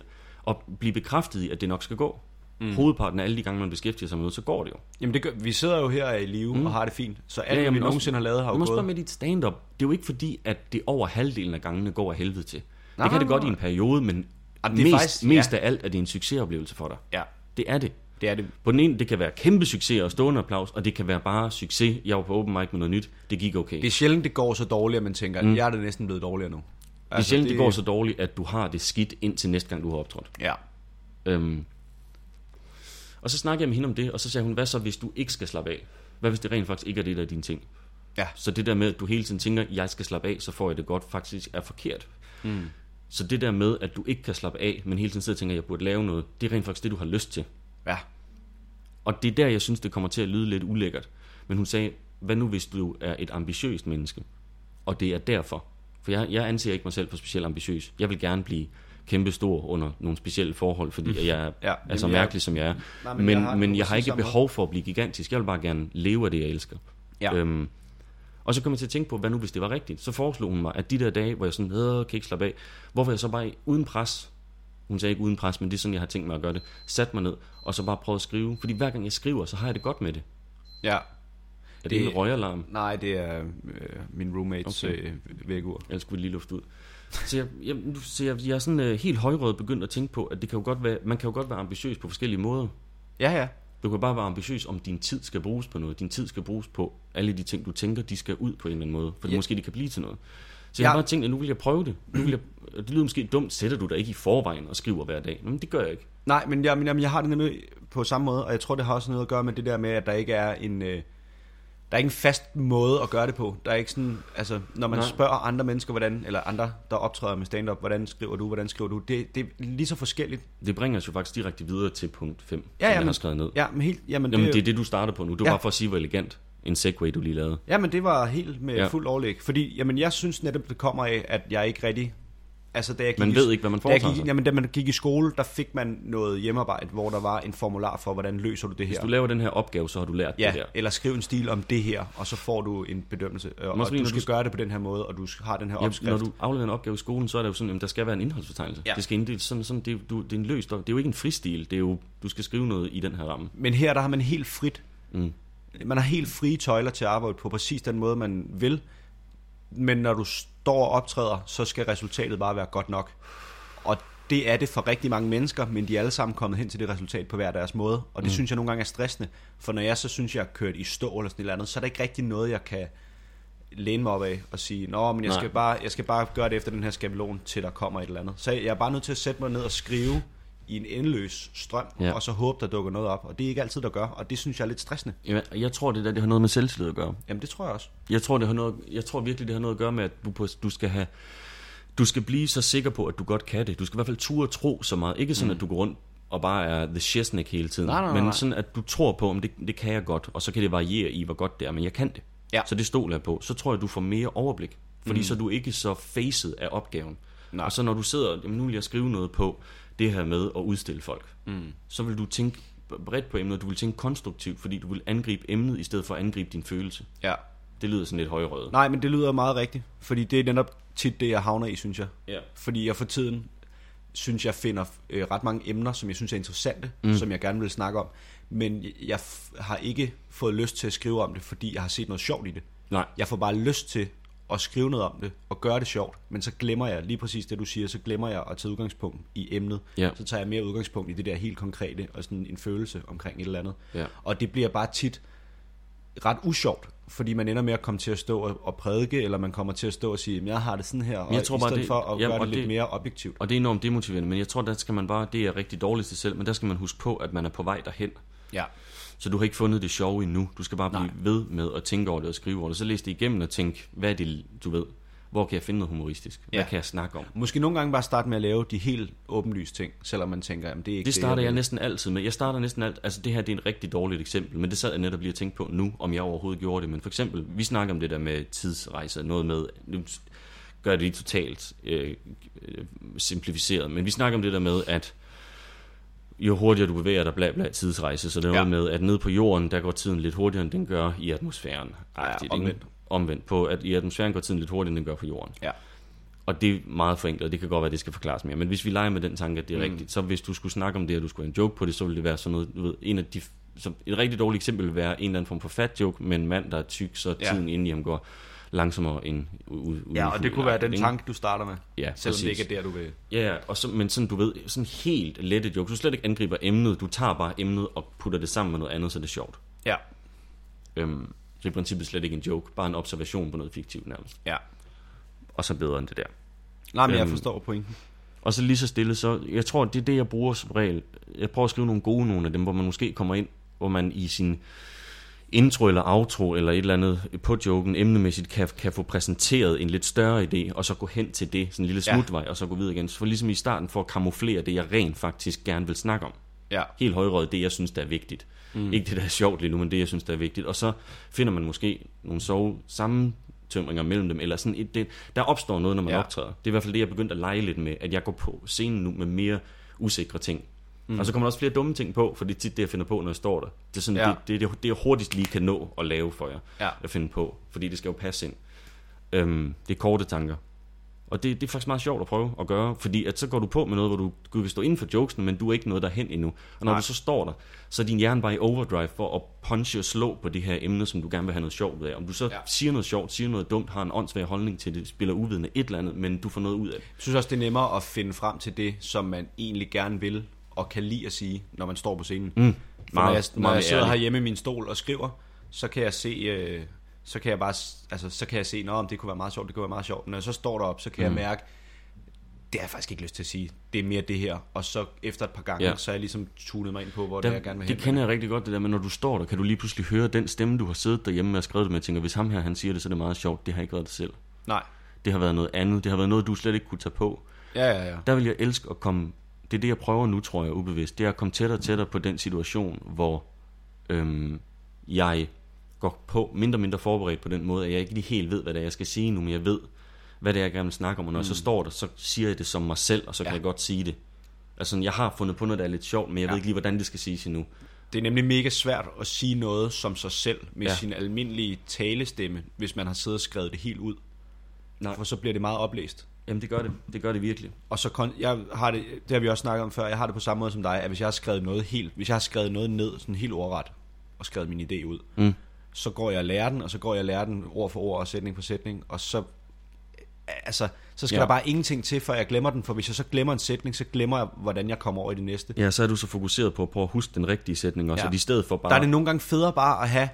at blive bekræftet i, at det nok skal gå. Mm. Hovedparten af alle de gange, man beskæftiger sig med noget, så går det jo. Jamen, det gør, vi sidder jo her i live mm. og har det fint, så alt, ja, jamen vi også- nogensinde har lavet, har jo må gået. spørge med dit stand-up. Det er jo ikke fordi, at det over halvdelen af gangene går af helvede til. Nej, det kan det godt i nej. en periode, men Jamen, det er mest, faktisk- mest ja. af alt er det en succesoplevelse for dig. Ja, Det er det. Det er det. På den ene, det kan være kæmpe succes og stående applaus, og det kan være bare succes. Jeg var på open mic med noget nyt. Det gik okay. Det er sjældent, det går så dårligt, at man tænker, mm. jeg er det næsten blevet dårligere nu. det er sjældent, det... Altså, det går så dårligt, at du har det skidt indtil næste gang, du har optrådt. Ja. Øhm. Og så snakkede jeg med hende om det, og så sagde hun, hvad så, hvis du ikke skal slappe af? Hvad hvis det rent faktisk ikke er det, der er dine ting? Ja. Så det der med, at du hele tiden tænker, jeg skal slappe af, så får jeg det godt, faktisk er forkert. Mm. Så det der med, at du ikke kan slappe af, men hele tiden sidder og tænker, jeg burde lave noget, det er rent faktisk det, du har lyst til. Ja. Og det er der, jeg synes, det kommer til at lyde lidt ulækkert. Men hun sagde, hvad nu hvis du er et ambitiøst menneske? Og det er derfor. For jeg, jeg anser ikke mig selv for specielt ambitiøs. Jeg vil gerne blive kæmpe stor under nogle specielle forhold, fordi at jeg Ja, er så jeg- mærkelig, som jeg er. Nej, men, men, jeg, men jeg har ikke behov for at blive gigantisk. Jeg vil bare gerne leve af det, jeg elsker. Ja. Øhm, og så kom jeg til at tænke på, hvad nu hvis det var rigtigt? Så foreslog hun mig, at de der dage, hvor jeg sådan, øh, kan ikke slappe af, hvorfor jeg så bare uden pres, hun sagde ikke uden pres, men det er sådan, jeg har tænkt mig at gøre det, sat mig ned, og så bare prøve at skrive. Fordi hver gang jeg skriver, så har jeg det godt med det. Ja. Er det, Det- en røgalarm? Nej, det er øh, min roommates Okay. øh, vægur. Ellers skulle vi lige lufte ud. Så jeg, jeg, så jeg, jeg er sådan øh, helt højrød begyndt at tænke på, at det kan jo godt være, man kan jo godt være ambitiøs på forskellige måder. Ja, ja. Du kan bare være ambitiøs, om din tid skal bruges på noget. Din tid skal bruges på alle de ting, du tænker, de skal ud på en eller anden måde. For Ja. måske de kan blive til noget. Så jeg Ja. har bare tænkt, at nu vil jeg prøve det. Nu vil jeg, det lyder måske dumt, sætter du dig ikke i forvejen og skriver hver dag. Men det gør jeg ikke. Nej, men jeg, men jamen, jeg har det nemlig på samme måde, og jeg tror, det har også noget at gøre med det der med, at der ikke er en... Øh, der er ikke en fast måde at gøre det på. Der er ikke sådan, altså, når man Nej. Spørger andre mennesker, hvordan, eller andre, der optræder med stand-up, hvordan skriver du, hvordan skriver du, det, det er lige så forskelligt. Det bringer os jo faktisk direkte videre til punkt 5, Ja, som ja, jeg har skrevet ned. Ja, men helt, jamen, Jamen, det, det er det, du starter på nu. Det var Ja. bare for at sige, hvor elegant en segway, du lige lavede. Ja, men det var helt med Ja. fuld overlæg. Fordi jamen, jeg synes netop, det kommer af, at jeg ikke rigtig... Altså, da jeg gik Man i, ved ikke, hvad man da jeg foretager gik, sig. jamen, da man gik i skole, der fik man noget hjemmearbejde, hvor der var en formular for, hvordan løser du det her. Hvis du laver den her opgave, så har du lært Ja, det der. eller skriv en stil om det her, og så får du en bedømmelse. Og, også og du skal du- gøre det på den her måde, og du har den her Ja, opskrift. når du afleverer en opgave i skolen, så er det jo sådan, at der skal være en indholdsfortegnelse. Ja. Det skal inddeles sådan, sådan det, er- du, det er en løs, det er jo ikke en fristil, det er jo, du skal skrive noget i den her ramme. Men her, der har man helt frit. Mm. Man har helt frie tøjler til at arbejde på præcis den måde, man vil. Men når du står og optræder, så skal resultatet bare være godt nok. Og det er det for rigtig mange mennesker, men de er alle sammen kommet hen til det resultat på hver deres måde. Og det mm. synes jeg nogle gange er stressende. For når jeg så synes, jeg har kørt i stå eller sådan et eller andet, så er der ikke rigtig noget, jeg kan læne mig op af og sige, nå, men jeg Nej. skal, bare, jeg skal bare gøre det efter den her skabelon, til der kommer et eller andet. Så jeg er bare nødt til at sætte mig ned og skrive i en endeløs strøm, Ja. og så håbe, der dukker noget op. Og det er ikke altid, der gør, og det synes jeg er lidt stressende. Jeg, jeg tror, det der det har noget med selvtillid at gøre. Jamen, det tror jeg også. Jeg tror, det har noget, jeg tror virkelig, det har noget at gøre med, at du, du skal have du skal blive så sikker på, at du godt kan det. Du skal i hvert fald ture og tro så meget. Ikke sådan, mm. at du går rundt og bare er the shiznik hele tiden. Nej, nej, nej, men sådan, at du tror på, om det, det kan jeg godt, og så kan det variere i, hvor godt det er, men jeg kan det. Ja. Så det stoler jeg på. Så tror jeg, du får mere overblik. Fordi mm. så er du ikke så facet af opgaven. Nej. Og så når du sidder, jamen nu vil jeg skrive noget på det her med at udstille folk, mm. så vil du tænke bredt på emnet, du vil tænke konstruktivt, fordi du vil angribe emnet, i stedet for at angribe din følelse. Ja. Det lyder sådan lidt højrøget. Nej, men det lyder meget rigtigt, fordi det er netop tit det, jeg havner i, synes jeg. Ja. Fordi jeg for tiden synes, jeg finder øh, ret mange emner, som jeg synes er interessante, mm. som jeg gerne vil snakke om. Men jeg har ikke fået lyst til at skrive om det, fordi jeg har set noget sjovt i det. Nej. Jeg får bare lyst til at skrive noget om det, og gøre det sjovt. Men så glemmer jeg, lige præcis det du siger, så glemmer jeg at tage udgangspunkt i emnet. Ja. Så tager jeg mere udgangspunkt i det der helt konkrete, og sådan en følelse omkring et eller andet. Ja. Og det bliver bare tit ret usjovt, fordi man ender med at komme til at stå og, og prædike, eller man kommer til at stå og sige, "Jamen, jeg har det sådan her, og jeg tror i bare, stedet det- for at jamen, gøre og det lidt det- mere objektivt. Og det er enormt demotiverende, men jeg tror, der skal man bare, det er rigtig dårligt til selv, men der skal man huske på, at man er på vej derhen. Ja. Så du har ikke fundet det sjove endnu. Du skal bare blive Nej. ved med at tænke over det og skrive over det. Så læs det igennem og tænk, hvad er det, du ved? Hvor kan jeg finde noget humoristisk? Hvad Ja. kan jeg snakke om? Måske nogle gange bare starte med at lave de helt åbenlyse ting, selvom man tænker, jamen det er ikke Det starter jeg jeg vil." næsten altid med. Jeg starter næsten alt, altså det her det er et rigtig dårligt eksempel, men det sad jeg netop lige og tænkte på nu, om jeg overhovedet gjorde det. Men for eksempel, vi snakker om det der med tidsrejser, noget med, nu gør jeg det lige totalt øh, øh, simplificeret, men vi snakker om det der med, at jo hurtigere du bevæger dig, bla bla, tidsrejse, så det er Ja. med, at nede på jorden, der går tiden lidt hurtigere, end den gør i atmosfæren. Agtigt, ikke? omvendt. Omvendt. På, at i atmosfæren går tiden lidt hurtigere, end den gør på jorden. Ja. Og det er meget forenklet, det kan godt være, at det skal forklares mere. Men hvis vi leger med den tanke, at det er mm. rigtigt, så hvis du skulle snakke om det, og du skulle have en joke på det, så ville det være sådan noget, du ved, en af de, så et rigtig dårligt eksempel vil være en eller anden form for fat joke med en mand, der er tyk, så Ja. tiden inde i ham går langsommere end ud, ud Ja, og det kunne være den tanke, du starter med, Ja, selvom præcis. det ikke er der, du vil. Ja, ja, og så, men sådan, du ved, sådan helt lette joke. Du slet ikke angriber emnet, du tager bare emnet og putter det sammen med noget andet, så det er sjovt. Ja. Øhm, så i princippet slet ikke en joke, bare en observation på noget fiktivt nærmest. Ja. Og så bedre end det der. Nej, men jeg Øhm, forstår pointen. Og så lige så stille, så jeg tror, det er det, jeg bruger som regel. Jeg prøver at skrive nogle gode nogle af dem, hvor man måske kommer ind, hvor man i sin intro eller outro eller et eller andet på joken emnemæssigt kan, kan få præsenteret en lidt større idé, og så gå hen til det, sådan en lille Ja. smutvej, og så gå videre igen. Så for ligesom i starten for at kamuflere det, jeg rent faktisk gerne vil snakke om. Ja. Helt højrøget, det jeg synes, der er vigtigt. Mm. Ikke det, der er sjovt lige nu, men det, jeg synes, der er vigtigt. Og så finder man måske nogle sove, samme tømringer mellem dem, eller sådan et, det, der opstår noget, når man Ja. ja. optræder. Det er i hvert fald det, jeg er begyndt at lege lidt med, at jeg går på scenen nu med mere usikre ting. Mm. Og så kommer der også flere dumme ting på, for det er tit det, jeg finder på, når jeg står der. Det er sådan, Ja. det, det, det, det, jeg hurtigst lige kan nå at lave for jer, Ja. at finde på, fordi det skal jo passe ind. Øhm, det er korte tanker. Og det, det er faktisk meget sjovt at prøve at gøre, fordi at så går du på med noget, hvor du, du kan stå inden for jokesen, men du er ikke noget derhen endnu. Og når Nej. du så står der, så er din hjerne bare i overdrive for at punche og slå på de her emner, som du gerne vil have noget sjovt ud af. Om du så ja. siger noget sjovt, siger noget dumt, har en åndssvag holdning til det, spiller uvidende et eller andet, men du får noget ud af det. Jeg synes også, det er nemmere at finde frem til det, som man egentlig gerne vil, og kan lide at sige, når man står på scenen. Mm. For når jeg, Meget, når meget jeg sidder ærligt. herhjemme i min stol og skriver, så kan jeg se, øh, så kan jeg bare, altså, så kan jeg se, om det kunne være meget sjovt, det kunne være meget sjovt. Når jeg så står derop, så kan mm. jeg mærke, det har jeg faktisk ikke lyst til at sige. Det er mere det her. Og så efter et par gange, ja. Så er jeg ligesom tunet mig ind på, hvor det er, Der, jeg gerne vil det hen. kender jeg rigtig godt, det der med, når du står der, kan du lige pludselig høre den stemme, du har siddet derhjemme og skrevet det med, og tænker, hvis ham her, han siger det, så er det meget sjovt. Det har ikke været det selv. Nej. Det har været noget andet. Det har været noget, du slet ikke kunne tage på. Ja, ja, ja. Der vil jeg elske at komme... Det er det, jeg prøver nu, tror jeg, ubevidst. Det er at komme tættere og tættere på den situation, hvor øhm, jeg går på mindre og mindre forberedt på den måde, at jeg ikke lige helt ved, hvad det er, jeg skal sige nu, men jeg ved, hvad det er, jeg gerne vil snakke om. Og når mm. jeg så står der, så siger jeg det som mig selv, og så kan Ja. jeg godt sige det. Altså, jeg har fundet på noget, der er lidt sjovt, men jeg Ja. ved ikke lige, hvordan det skal siges endnu. Det er nemlig mega svært at sige noget som sig selv med. Ja. sin almindelige talestemme, hvis man har siddet og skrevet det helt ud. Nej. For så bliver det meget oplæst. Jamen, det gør det. Det gør det virkelig. Og så kon- jeg har det, det har vi også snakket om før, jeg har det på samme måde som dig, at hvis jeg har skrevet noget helt, hvis jeg har skrevet noget ned, sådan helt ordret, og skrevet min idé ud, Mm. så går jeg og lærer den, og så går jeg og lærer den ord for ord og sætning for sætning, og så, altså, så skal ja. Der bare ingenting til, før jeg glemmer den, for hvis jeg så glemmer en sætning, så glemmer jeg, hvordan jeg kommer over i det næste. Ja, så er du så fokuseret på at prøve at huske den rigtige sætning også, ja. og i stedet for bare... Der er det nogle gange federe bare at have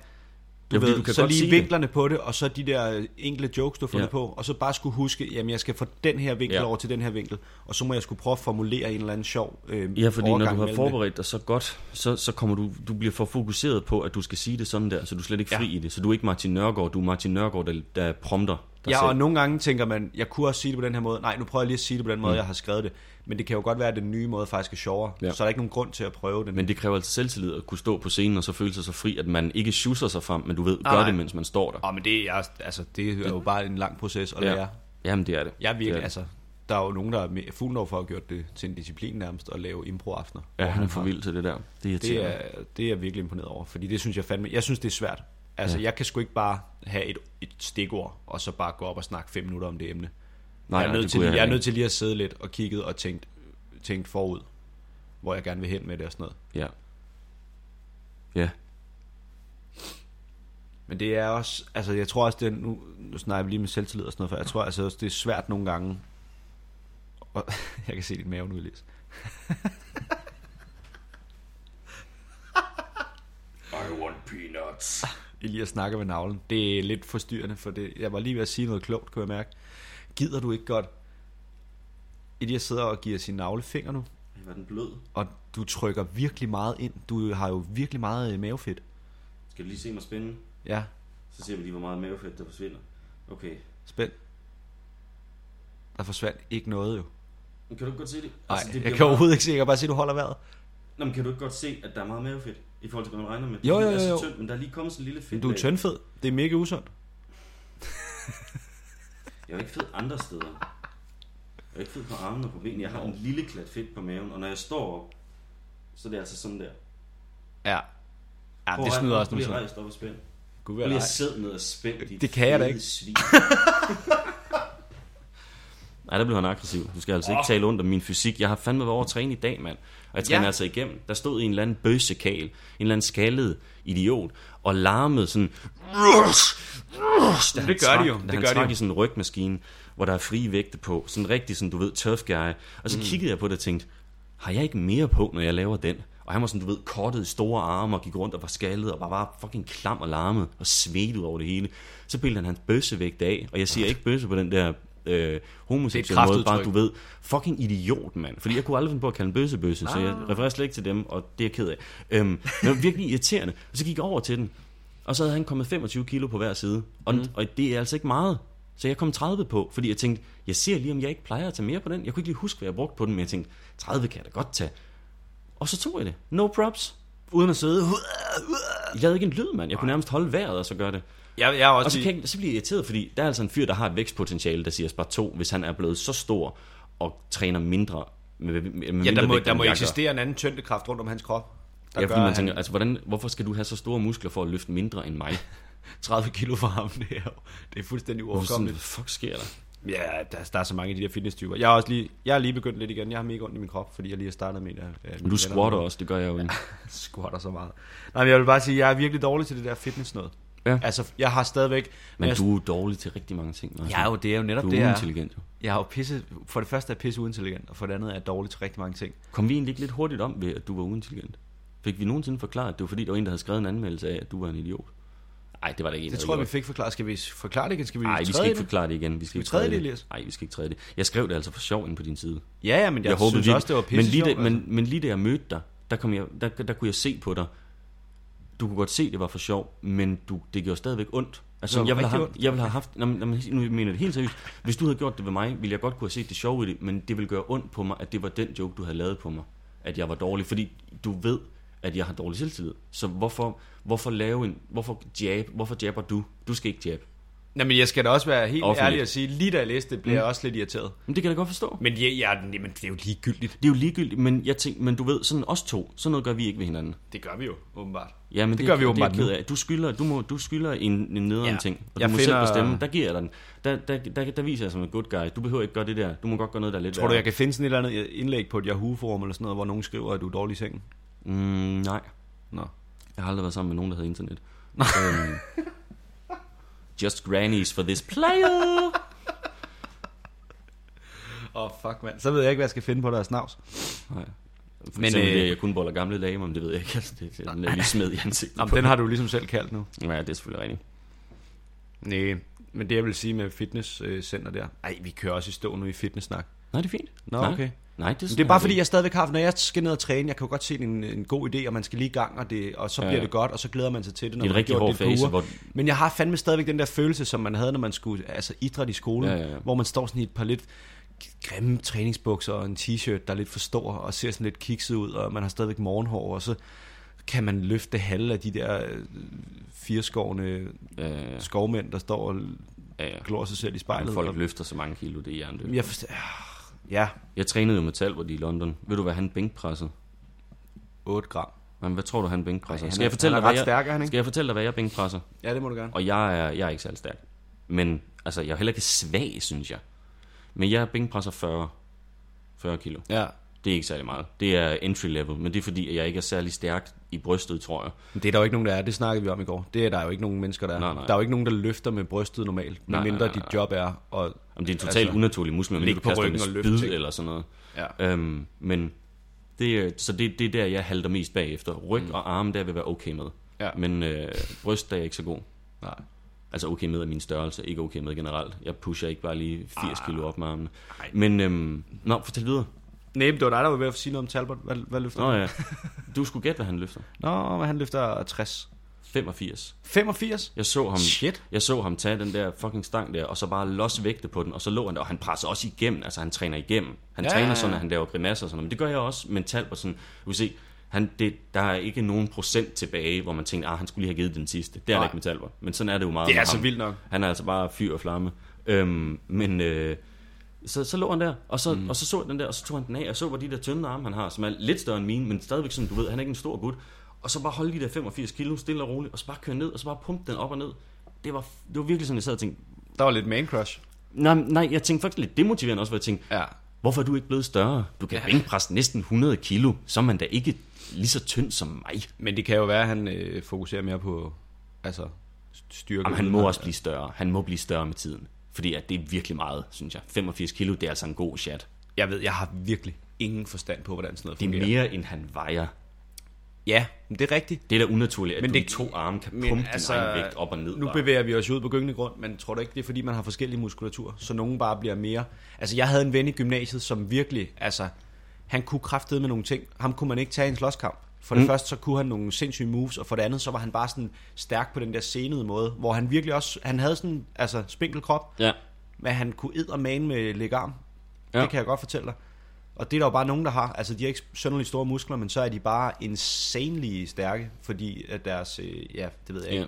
du Ja, ved, du kan så godt lige sige det. vinklerne på det, og så de der enkelte jokes, du har fundet ja. Ja. på, og så bare skulle huske, jamen jeg skal fra den her vinkel ja. Ja. over til den her vinkel, og så må jeg skulle prøve at formulere en eller anden sjov øh, Ja, fordi når du har forberedt dig så godt, så, så kommer du, du bliver for fokuseret på, at du skal sige det sådan der, så du er slet ikke Ja. fri i det. Så du er ikke Martin Nørgaard, du er Martin Nørgaard, der, der prompter dig Ja, selv. og nogle gange tænker man, jeg kunne også sige det på den her måde. Nej, nu prøver jeg lige at sige det på den måde, Mm. jeg har skrevet det. Men det kan jo godt være, at den nye måde faktisk er sjovere. Ja. Ja. Så er der ikke nogen grund til at prøve den. Men det kræver altså selvtillid at kunne stå på scenen og så føle sig så fri, at man ikke schusser sig frem, men du ved, Nej, gør nej. det, mens man står der. Åh, men det er, altså, det er jo bare en lang proces at Ja. lære. Jamen, det er det. Jeg er Det virkelig, er det. altså, der er jo nogen, der er me- Fuglendorf har gjort det til en disciplin nærmest, at lave improaftener. Ja, han er for vild til det der. Det er Det er, det er jeg virkelig imponeret over, fordi det synes jeg fandme, jeg synes det er svært. Altså, ja. Jeg kan sgu ikke bare have et, et stikord, og så bare gå op og snakke fem minutter om det emne. Nej, jeg, er nej, nødt det til, jeg, jeg er nødt til lige at sidde lidt og kigget og tænkt, tænkt forud, hvor jeg gerne vil hen med det og sådan noget. Ja. Ja. Men det er også, altså jeg tror også, det er, nu, nu snakker vi lige med selvtillid og sådan noget, for jeg tror altså også, det er svært nogle gange, og jeg kan se dit mave nu, Elias. I want peanuts. Elias snakker med navlen. Det er lidt forstyrrende, for det, jeg var lige ved at sige noget klogt, kunne jeg mærke. Gider du ikke godt? Elias sidder og giver sin navlefinger nu, Var den blød? og du trykker virkelig meget ind. Du har jo virkelig meget øh, mavefedt. Skal du lige se mig spænde? Ja, Så ser vi lige, hvor meget mavefedt der forsvinder. Okay. spænd. Der forsvandt ikke noget jo. Men kan du ikke godt se det? Nej, Altså, det jeg kan overhovedet ikke se. Jeg kan bare se, at du holder vejret. Nå, men kan du ikke godt se, at der er meget mavefedt i forhold til, hvad man regner med? Jo, jo, Det er jo, så jo. Tyndt, men der er lige kommet sådan en lille fedt. Men du er tyndfed. Det er mega usundt. Jeg er jo ikke fed andre steder. Jeg er ikke fed på armene og på benene. Jeg har en lille klat fedt på maven, og når jeg står op, så er det altså sådan der. Ja. Ja, Prøv det snyder også prøv nu. lige at rejse op og spænd. Gud Prøv lige at sidde ned og spænd Det kan jeg da ikke. Svin. Nej, der blev han aggressiv. Du skal altså ikke tale ondt om min fysik. Jeg har fandme været over at træne i dag, mand. Og jeg træner Ja. altså igennem. Der stod en eller anden bøssekal, en eller anden skaldet idiot, og larmede sådan... Da han Det gør de jo. trak- Det han gør de trak jo. i sådan en rygmaskine, hvor der er frie vægte på. Sådan rigtig sådan, du ved, tough guy. Og så mm. kiggede jeg på det og tænkte, har jeg ikke mere på, når jeg laver den? Og han var sådan, du ved, kortet i store arme og gik rundt og var skaldet og bare var fucking klam og larmet og svedt ud over det hele. Så bildte han hans bøssevægt af, og jeg siger ikke bøsse på den der øh, homoseksuelle måde, bare du ved, fucking idiot, mand. Fordi jeg kunne aldrig finde på at kalde en bøsse bøsse, så jeg refererer slet ikke til dem, og det er jeg ked af. Øhm, det var virkelig irriterende. Og så gik jeg over til den, og så havde han kommet 25 kilo på hver side. Og, mm. og det er altså ikke meget. Så jeg kom 30 på, fordi jeg tænkte, jeg ser lige, om jeg ikke plejer at tage mere på den. Jeg kunne ikke lige huske, hvad jeg brugte på den, men jeg tænkte, 30 kan jeg da godt tage. Og så tog jeg det. No props. Uden at sidde. Jeg lavede ikke en lyd, mand. Jeg kunne nærmest holde vejret og så gøre det. Jeg, jeg er også Og så, kan jeg, så bliver jeg irriteret, fordi der er altså en fyr, der har et vækstpotentiale, der siger spar 2, hvis han er blevet så stor og træner mindre med, med, med Ja, mindre der må, vægt, der må eksistere en anden tyngdekraft rundt om hans krop. Der Ja, fordi man at tænker, han altså, hvordan, hvorfor skal du have så store muskler for at løfte mindre end mig? 30 kilo for ham, det er, jo, det er fuldstændig uoverkommeligt. hvad fuck sker der? Ja, der, der er så mange af de der fitness-typer. Jeg er også lige, jeg er lige begyndt lidt igen. Jeg har mega ondt i min krop, fordi jeg lige har startet med mine Men du squatter også, det gør jeg jo ikke. squatter så meget. Nej, men jeg vil bare sige, jeg er virkelig dårlig til det der fitness noget. Ja. Altså, jeg har stadigvæk... Men jeg, du er dårlig til rigtig mange ting. Martin. jeg er jo, det er jo netop du det, er jeg er. uintelligent. Jo. Jeg er jo pisse... For det første er jeg pisse uintelligent, og for det andet er jeg dårlig til rigtig mange ting. Kom vi egentlig ikke lidt hurtigt om ved, at du var uintelligent? Fik vi nogensinde forklaret, at det var fordi, der var en, der havde skrevet en anmeldelse af, at du var en idiot? Nej, det var det ikke en, Det tror jeg, vi fik forklaret. Skal vi forklare det igen? Skal vi Nej, vi skal ikke forklare det igen. Vi skal, vi ikke træde det, Elias? Nej, vi skal ikke træde det. Jeg skrev det altså for sjov ind på din side. Ja, ja, men jeg, jeg håbede synes også, det var men pisse lige, sjovt, da, men, men lige da jeg mødte dig, der, kom jeg, der, der kunne jeg se på dig, du kunne godt se, det var for sjov, men du, det gjorde stadigvæk ondt. Altså, jeg ville, have haft, jeg ville have haft, nå, men- nå, men nu mener jeg det helt seriøst, hvis du havde gjort det ved mig, ville jeg godt kunne have set det sjove i det, men det ville gøre ondt på mig, at det var den joke, du havde lavet på mig, at jeg var dårlig, fordi du ved, at jeg har dårlig selvtillid. Så hvorfor, hvorfor lave en, hvorfor jab, hvorfor jabber du? Du skal ikke jab. Nej, men jeg skal da også være helt Offentligt. ærlig og sige, lige da jeg læste det, blev jeg også lidt irriteret. Men det kan jeg godt forstå. Men, ja, ja, jamen, det er jo ligegyldigt. Det er jo ligegyldigt, men jeg tænker, men du ved, sådan os to, sådan noget gør vi ikke ved hinanden. Det gør vi jo, åbenbart. Ja, men Det gør vi det, åbenbart det jeg af. Du skylder, du må, du skylder en, en nederen Ja. ting, og Jeg du må finder- selv bestemme. Der giver jeg dig den. Der, der, der, der viser jeg som en good guy. Du behøver ikke gøre det der. Du må godt gøre noget, der er lidt Tror du, værre. jeg kan finde sådan et eller andet indlæg på et Yahoo-forum eller sådan noget, hvor nogen skriver, at du er dårlig i sengen? Mm, nej. Nå. Jeg har aldrig været sammen med nogen, der havde internet. øhm, just grannies for this player. Åh, oh, fuck, mand. Så ved jeg ikke, hvad jeg skal finde på deres snavs. Nej. For Men, eksempel, øh, øh, jeg kun boller gamle damer, men det ved jeg ikke. Altså, det, det, den er lige smed i ansigtet. Jamen, den har du ligesom selv kaldt nu. Ja, det er selvfølgelig rigtigt. Nej, men det jeg vil sige med fitnesscenter der. Ej, vi kører også i stå nu i fitnesssnak. Nej, det er fint. Nå, nej. okay. Nej, det er, Men det er bare fordi, jeg stadigvæk har, når jeg skal ned og træne, jeg kan jo godt se en, en god idé, og man skal lige i gang, og, det, og så Ja, bliver ja. det godt, og så glæder man sig til det, når Det er man rigtig hård det et fase, uger. hvor Men jeg har fandme stadigvæk den der følelse, som man havde, når man skulle altså idræt i skolen, Ja, ja, ja. hvor man står sådan i et par lidt grimme træningsbukser og en t-shirt, der er lidt for stor og ser sådan lidt kikset ud, og man har stadigvæk morgenhår, og så kan man løfte halve af de der øh, fireskårende øh, skovmænd, der står og ja, ja. glor sig selv i spejlet. folk og, løfter så mange kilo, det er hjernedødt. jeg forstår, ja, Jeg trænede jo med Talbot i London. Ved du, hvad han bænkpressede? 8 gram. Men hvad tror du, han bænkpresser? Ej, han skal, jeg fortælle han dig, hvad ret jeg, stærk, er han ikke? skal jeg fortælle dig, hvad jeg bænkpresser? Ja, det må du gerne. Og jeg er, jeg er ikke særlig stærk. Men altså, jeg er heller ikke svag, synes jeg. Men jeg bænkpresser 40, 40 kilo. Ja, Det er ikke særlig meget. Det er entry level, men det er fordi, at jeg ikke er særlig stærk i brystet, tror jeg. Men det er der jo ikke nogen, der er. Det snakkede vi om i går. Det er der jo ikke nogen mennesker, der er. Nej, nej. Der er jo ikke nogen, der løfter med brystet normalt. Nej, Medmindre nej, nej, dit job er at... Om det er en totalt Altså, altså, unaturlig muskel, men du på kaster en og løfte eller sådan noget. Ja. Øhm, men det, er- så det, det er der, jeg halter mest bagefter. Ryg mm. og arme, der vil være okay med. Ja. Men øh, bryst, der er jeg ikke så god. Nej. Altså okay med af min størrelse, ikke okay med generelt. Jeg pusher ikke bare lige 80 Ah. kilo op med armene. Men, øhm, nå, fortæl videre. Nej, men det var dig, der var ved at sige noget om Talbot. Hvad, hvad løfter Nå han? ja, du skulle gætte, hvad han løfter. Nå, men han løfter 60. 85. 85? Jeg så ham, Shit. jeg så ham tage den der fucking stang der, og så bare los vægte på den, og så lå han der, og han presser også igennem, altså han træner igennem. Han Ja, træner sådan, at han laver grimasser og sådan noget, men det gør jeg også mentalt, og sådan, du kan se, han, det, der er ikke nogen procent tilbage, hvor man tænker, ah, han skulle lige have givet den sidste. Det er Nej. der ikke med Talbot. Men sådan er det jo meget Det er så ham. vildt nok. Han er altså bare fyr og flamme. Øhm, men øh, så, så lå han der, og så, mm. og så så den der, og så tog han den af, og så var de der tynde arme, han har, som er lidt større end mine, men stadigvæk sådan, du ved, han er ikke en stor gut. Og så bare holde de der 85 kilo stille og roligt, og så bare køre ned, og så bare pumpe den op og ned. Det var, det var virkelig sådan, jeg sad og tænkte, Der var lidt man crush. nej, nej, jeg tænkte faktisk lidt demotiverende også, hvor jeg tænkte, Ja. hvorfor er du ikke blevet større? Du kan bænkpresse næsten 100 kilo, så er man da ikke lige så tynd som mig. Men det kan jo være, at han øh, fokuserer mere på altså, styrke. Jamen, han må også blive større. Han må blive større med tiden. Fordi at det er virkelig meget, synes jeg. 85 kilo, det er altså en god chat. Jeg ved, jeg har virkelig ingen forstand på, hvordan sådan noget Det er fungerer. mere, end han vejer. Ja, men det er rigtigt. Det er da unaturligt, at Men men det- to arme kan pumpe altså, din egen vægt op og ned. Nu bare. bevæger vi os ud på gyngende grund, men tror du ikke, det er fordi, man har forskellige muskulatur, så nogen bare bliver mere... Altså, jeg havde en ven i gymnasiet, som virkelig, altså, han kunne kraftede med nogle ting. Ham kunne man ikke tage i en slåskamp. For det mm. Første, så kunne han nogle sindssyge moves, og for det andet, så var han bare sådan stærk på den der senede måde, hvor han virkelig også, han havde sådan, altså, spinkel krop, Ja. men han kunne eddermane med lægarm. Ja. Ja. Det kan jeg godt fortælle dig. Og det er der jo bare nogen, der har. Altså, de har ikke synderligt store muskler, men så er de bare insanely stærke, fordi at deres, øh, ja, det ved jeg ikke.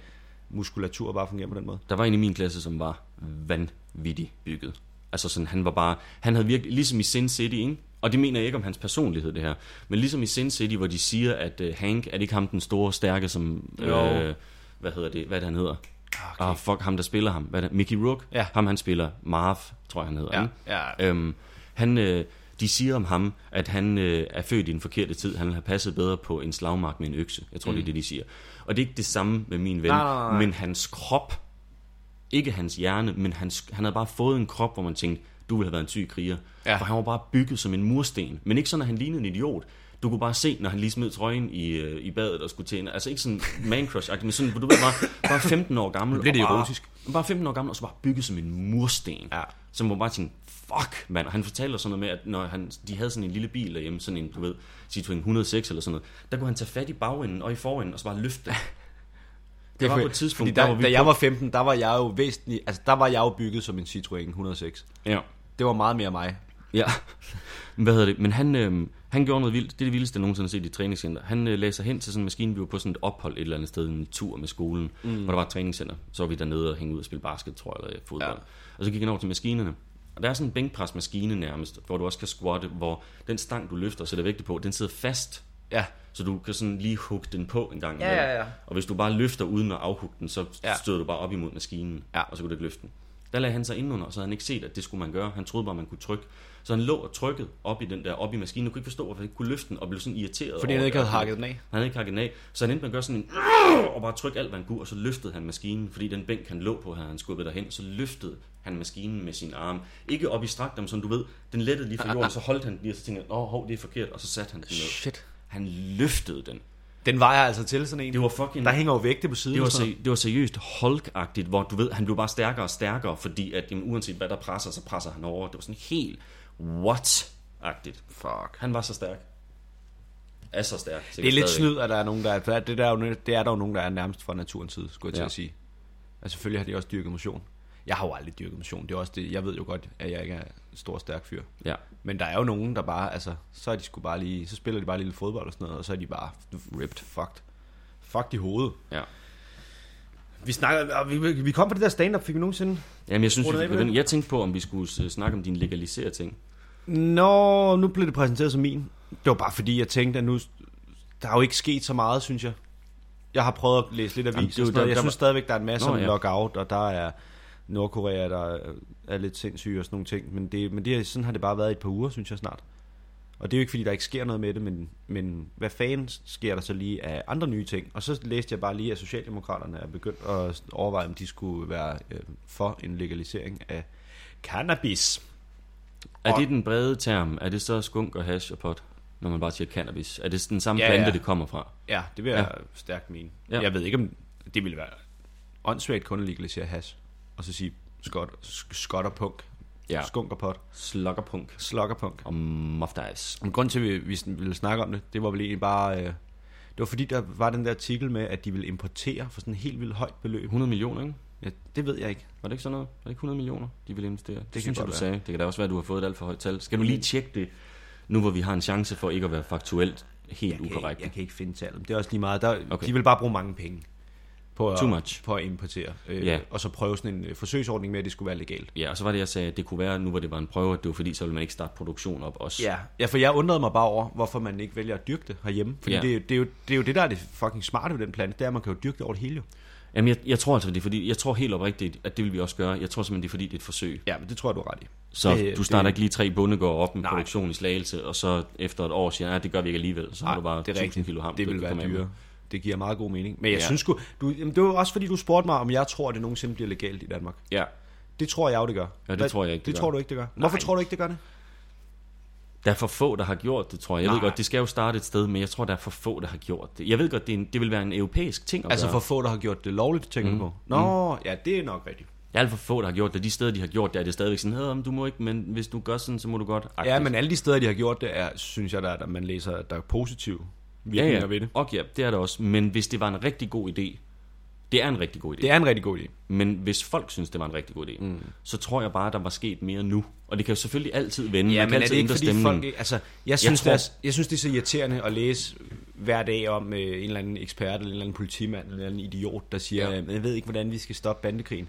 muskulatur bare fungerer på den måde. Der var en i min klasse, som var vanvittigt bygget. Altså sådan, han var bare, han havde virkelig, ligesom i Sin City, ikke? Og det mener jeg ikke om hans personlighed, det her. Men ligesom i Sin City, hvor de siger, at uh, Hank, er det ikke ham den store, stærke, som... Jo. Øh, hvad hedder det? Hvad er det, han hedder? Okay. Ah, fuck, ham der spiller ham. Hvad er det? Mickey Rourke? Ja. Ham han spiller. Marv, tror jeg han hedder. Ja, ikke? ja. Øhm, han, øh, de siger om ham, at han øh, er født i den forkerte tid. Han har passet bedre på en slagmark med en økse. Jeg tror, mm. det er det, de siger. Og det er ikke det samme med min ven. Nej, nej, nej. Men hans krop, ikke hans hjerne, men hans, han havde bare fået en krop, hvor man tænkte, du ville have været en syg kriger. Ja. For han var bare bygget som en mursten. Men ikke sådan, at han lignede en idiot. Du kunne bare se, når han lige smed trøjen i, øh, i badet og skulle til en, Altså ikke sådan man crush men sådan, du ved, bare, bare 15 år gammel. Nu bliver det bare, erotisk. Bare 15 år gammel, og så bare bygget som en mursten. Ja. Så man bare tænke, fuck, mand. Og han fortalte sådan noget med, at når han, de havde sådan en lille bil derhjemme, sådan en, du ved, Citroën 106 eller sådan noget, der kunne han tage fat i bagenden og i forenden, og så bare løfte det. Det var på et tidspunkt, fordi der, der var vi da jeg var 15, der var jeg jo væsentligt, altså der var jeg jo bygget som en Citroën 106. Ja. Det var meget mere mig. Ja. Hvad hedder det? Men han, øh, han gjorde noget vildt. Det er det vildeste, jeg nogensinde har set i et træningscenter. Han øh, lagde sig hen til sådan en maskine. Vi var på sådan et ophold et eller andet sted, en tur med skolen, mm. hvor der var et træningscenter. Så var vi dernede og hænge ud og spille basket, tror jeg, eller fodbold. Ja. Og så gik han over til maskinerne. Og der er sådan en bænkpresmaskine nærmest, hvor du også kan squatte, hvor den stang, du løfter og sætter vægte på, den sidder hast. Ja. Så du kan sådan lige hugge den på en gang. Ja, ja, ja. Og hvis du bare løfter uden at afhugge den, så Ja. støder du bare op imod maskinen, Ja. og så kunne du ikke løfte den. Der lagde han sig indenunder, og så havde han ikke set, at det skulle man gøre. Han troede bare, man kunne trykke. Så han lå og trykkede op i den der, op i maskinen, og kunne ikke forstå, hvorfor han ikke kunne løfte den, og blev sådan irriteret. Fordi han ikke havde hakket den af. Han havde ikke hakket den af. Så han endte med at gøre sådan en, og bare trykke alt, hvad han kunne, og så løftede han maskinen, fordi den bænk, han lå på, havde han skubbet derhen, så løftede han maskinen med sin arm. Ikke op i strakt, men som du ved, den lettede lige fra jorden, så holdt han den lige, og så tænkte åh, hov, det er forkert, og så satte han den ned. Shit. Han løftede den. Den vejer altså til sådan en. Det var fucking... Der hænger jo vægte på siden. Det var, seri- det var seriøst Hulk-agtigt, hvor du ved, han blev bare stærkere og stærkere, fordi at jamen, uanset hvad der presser, så presser han over. Det var sådan helt what-agtigt. Fuck. Han var så stærk. Er så stærk. Det er lidt snyd, at der er nogen, der er, det, der er jo, det er der jo nogen, der er nærmest fra naturens side, skulle jeg til Ja. at sige. Altså selvfølgelig har de også dyrket motion. Jeg har jo aldrig dyrket motion. Det er også det, jeg ved jo godt, at jeg ikke er en stor, stærk fyr. Ja. Men der er jo nogen, der bare, altså, så er de sgu bare lige, så spiller de bare lille fodbold og sådan noget, og så er de bare ripped, fucked. Fucked i hovedet. ja. Vi, snakker, vi, vi kom på det der stand-up, fik vi nogensinde? Jamen, jeg synes, vi, jeg tænkte på, om vi skulle øh, snakke om din legalisere ting. Nå, nu blev det præsenteret som min. Det var bare fordi, jeg tænkte, at nu, der er jo ikke sket så meget, synes jeg. Jeg har prøvet at læse lidt Jamen, avis. det jo og sådan noget. der- jeg der synes stadigvæk, der er en masse Nå, om ja. lockout, og der er Nordkorea, der er- lidt sindssyge og sådan nogle ting. Men, det, men det, sådan har det bare været i et par uger, synes jeg snart. Og det er jo ikke, fordi der ikke sker noget med det, men, men hvad fanden sker der så lige af andre nye ting? Og så læste jeg bare lige, at Socialdemokraterne er begyndt at overveje, om de skulle være øh, for en legalisering af cannabis. Er Og- det den brede term? Er det så skunk og hash og pot, når man bare siger cannabis? Er det den samme Ja, plante, ja. det kommer fra? Ja, det vil jeg Ja. stærkt mene. Ja. Jeg ved ikke, om det ville være åndssvagt kun at legalisere hash, og så sige skot, sk- skot og punk, Ja. skunk og pot, Sluggerpunk slok og muff dice. Men grund til, at vi, vi ville snakke om det, det var vel egentlig bare... Øh, det var fordi, der var den der artikel med, at de ville importere for sådan en helt vildt højt beløb. 100 millioner, ikke? Ja, det ved jeg ikke. Var det ikke sådan noget? Var det ikke 100 millioner, de ville investere? Det, det kan synes jeg, du være. sagde. Det kan da også være, at du har fået et alt for højt tal. Skal du lige tjekke det, nu hvor vi har en chance for ikke at være faktuelt helt Jeg kan, ukorrekt? ikke, jeg kan ikke finde tallet. Det er også lige meget. Der, okay. De vil bare bruge mange penge på at, Too much. på at importere. Øh, Ja. Og så prøve sådan en øh, forsøgsordning med, at det skulle være legalt. Ja, og så var det, jeg sagde, at det kunne være, nu hvor det var en prøve, at det var fordi, så ville man ikke starte produktion op også. Ja. ja, for jeg undrede mig bare over, hvorfor man ikke vælger at dyrke det herhjemme. Fordi Ja. det, er- det, er jo, det er jo det, der er det fucking smarte ved den plante, det er, at man kan jo dyrke det over det hele jo. Jamen, jeg, jeg tror altså, det er fordi, jeg tror helt oprigtigt, at det vil vi også gøre. Jeg tror simpelthen, det er fordi, det er et forsøg. Ja, men det tror jeg, du er ret i. Så Det- du starter det- ikke lige tre bondegårde op med Nej. produktion i slagelse, og så efter et år siger, at det gør vi ikke alligevel. Så har du bare det er 1000 rigtigt. kilo ham. Det vil være dyrere. Det giver meget god mening. Men jeg Ja. synes sgu, du, jamen, det var også fordi, du spurgte mig, om jeg tror, at det nogensinde bliver legalt i Danmark. Ja, Det tror jeg jo, det gør. Ja, det Hvad- tror jeg ikke, det Det, gør. tror du ikke, det gør. Hvorfor Nej. tror du ikke, det gør det? der er for få, der har gjort det, tror jeg. Jeg ved Nej. godt, det skal jo starte et sted, men jeg tror, der er for få, der har gjort det. Jeg ved godt, det, en, det vil være en europæisk ting at Altså gøre. for få, der har gjort det lovligt, tænker Mm. du på? Nå, ja, det er nok rigtigt. Der er alt for få, der har gjort det. De steder, de har gjort det, er det stadigvæk sådan, "Hey, du må ikke, men hvis du gør sådan, så må du godt. Ja, men alle de steder, de har gjort det, er, synes jeg, der, at man læser, at der er positive virkninger ja. ved det. Og ja, det er det også. Men hvis det var en rigtig god idé, det er en rigtig god idé. Det er en rigtig god idé. Men hvis folk synes, det var en rigtig god idé, mm. så tror jeg bare, der var sket mere nu. Og det kan jo selvfølgelig altid vende. Ja, Man men er det ikke fordi stemningen. folk ikke... Altså, jeg synes, tror- det er, jeg synes, det er så irriterende at læse hver dag om øh, en eller anden ekspert, eller en eller anden politimand, eller en eller anden idiot, der siger, Ja. ja. jeg ved ikke, hvordan vi skal stoppe bandekrigen.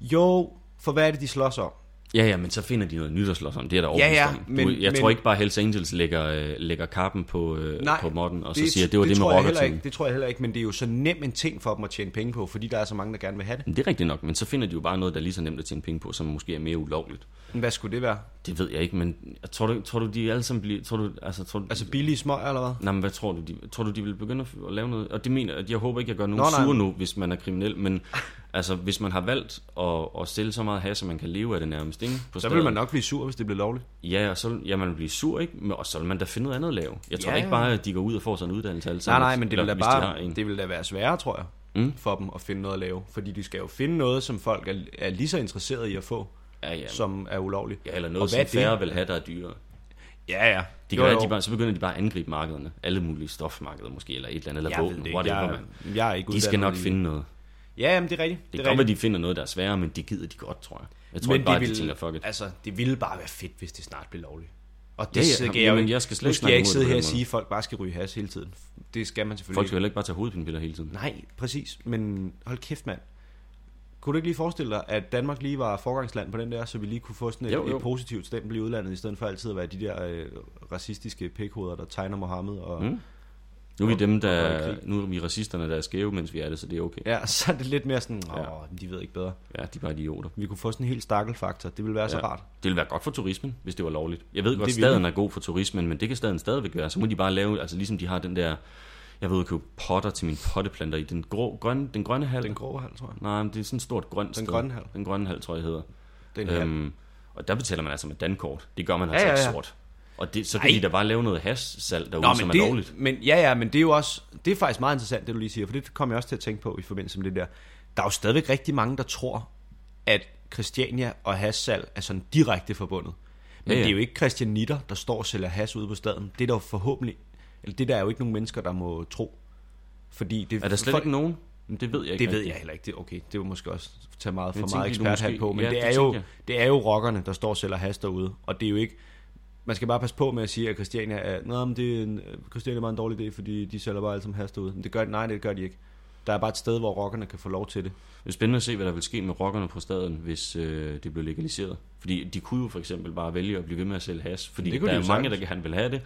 Jo, for hvad er det, de slås om? Ja, ja, men så finder de noget nyt at slås om. Det er der Ja, overbevist ja, om. Du, men- jeg men- tror ikke bare, Hells Angels lægger, øh, lægger kappen på, øh, Nej, på modden, og så siger, at det var det, det med ikke, Det tror jeg heller ikke, men det er jo så nem en ting for dem at tjene penge på, fordi der er så mange, der gerne vil have det. Det er rigtigt nok, men så finder de jo bare noget, der er lige så nemt at tjene penge på, som måske er mere ulovligt. Hvad skulle det være? Det ved jeg ikke, men jeg tror du, tror du de alle sammen bliver... Tror du, altså, tror du, Altså billige små eller hvad? Nej, men hvad tror du? De, tror du, de vil begynde at, at lave noget? Og det mener jeg, jeg håber ikke, jeg gør nogen Nå, nej. sure nu, hvis man er kriminel, men altså, hvis man har valgt at, at stille så meget has, at man kan leve af det nærmest, ikke? På Så vil man nok blive sur, hvis det bliver lovligt. Ja, og så ja, man vil blive sur, ikke? Og så vil man da finde noget andet at lave. Jeg tror Ja, ikke bare, at de går ud og får sådan en uddannelse alle Nej, sammen. nej, men det vil, da de bare, en. det vil da være sværere, tror jeg, Mm. for dem at finde noget at lave. Fordi de skal jo finde noget, som folk er, er lige så interesserede i at få, Ja, ja. som er ulovligt. ja, eller Og noget, er som det? færre vil have, der er dyrere. Ja, ja. Det kan være, at de bare, så begynder de bare at angribe markederne. Alle mulige stofmarkeder måske, eller et eller andet, eller jeg ved våben, det ikke. whatever, Jeg, man. jeg er ikke De skal nok i- finde noget. Ja, jamen, det er rigtigt. Det Det kan er godt være, de finder noget, der er sværere, men de gider de godt, tror jeg. Jeg tror Men ikke bare, det at de vil- tænker, fuck it. Altså, det ville bare være fedt, hvis det snart blev lovligt. Og det Ja, ja, skal jamen, jeg, jeg skal slet nu ikke skal jeg ikke sidde her det og sige, at folk bare skal ryge has hele tiden. Det skal man selvfølgelig Folk skal heller ikke bare tage hovedpinepiller hele tiden. Nej, præcis. Men hold kæft, mand. Kunne du ikke lige forestille dig, at Danmark lige var forgangsland på den der, så vi lige kunne få sådan et, Jo, jo. et positivt stempel i udlandet, i stedet for altid at være de der øh, racistiske pikhoveder, der tegner Mohammed. Og, Mm. Nu er vi dem, der, er nu er vi racisterne, der er skæve, mens vi er det, så det er okay. Ja, så er det lidt mere sådan, åh, Ja. de ved ikke bedre. Ja, de er bare idioter. Vi kunne få sådan en helt stakkelfaktor. Det ville være ja. så Ja. rart. Det ville være godt for turismen, hvis det var lovligt. Jeg ved godt, at staden er god for turismen, men det kan staden stadigvæk være. Så må de bare lave, altså ligesom de har den der, jeg ved at købe potter til mine potteplanter i den, grå, grønne, den grønne hal. Den grå hal, tror jeg. Nej, men det er sådan et stort grønt Den sted. grønne hal. Den grønne hal, tror jeg, hedder. Den. Øhm, og der betaler man altså med dankort. Det gør man Ja, altså ja, ikke ja. sort. Og det, så kan Ej. de da bare lave noget hash-salg derude, Nå, som er det, lovligt. Men, ja, ja, men det er jo også, det er faktisk meget interessant, det du lige siger, for det kommer jeg også til at tænke på i forbindelse med det der. Der er jo stadigvæk rigtig mange, der tror, at Christiania og hashsalg er sådan direkte forbundet. Men Ja, ja, det er jo ikke Christian Nitter, der står og sælger hash ude på staden. Det er der jo forhåbentlig, eller det der er jo ikke nogen mennesker, der må tro. Fordi det, Er der slet folk, ikke nogen? Men det ved jeg ikke. Det ved jeg heller ikke. Det, okay, det var måske også tage meget for Jeg meget eksperthat på, men ja, det, det er jo, det er jo rockerne, der står og sælger has derude, og det er jo ikke... Man skal bare passe på med at sige, at Christiania er... Nå, men det er en, Christiania er bare en dårlig idé, fordi de sælger bare alt som has derude. Men det gør, nej, det gør de ikke. Der er bare et sted, hvor rockerne kan få lov til det. Det er spændende at se, hvad der vil ske med rockerne på staden, hvis øh, det blev legaliseret. Fordi de kunne jo for eksempel bare vælge at blive ved med at sælge has, fordi Det der de er mange, der sagtens. gerne vil have det.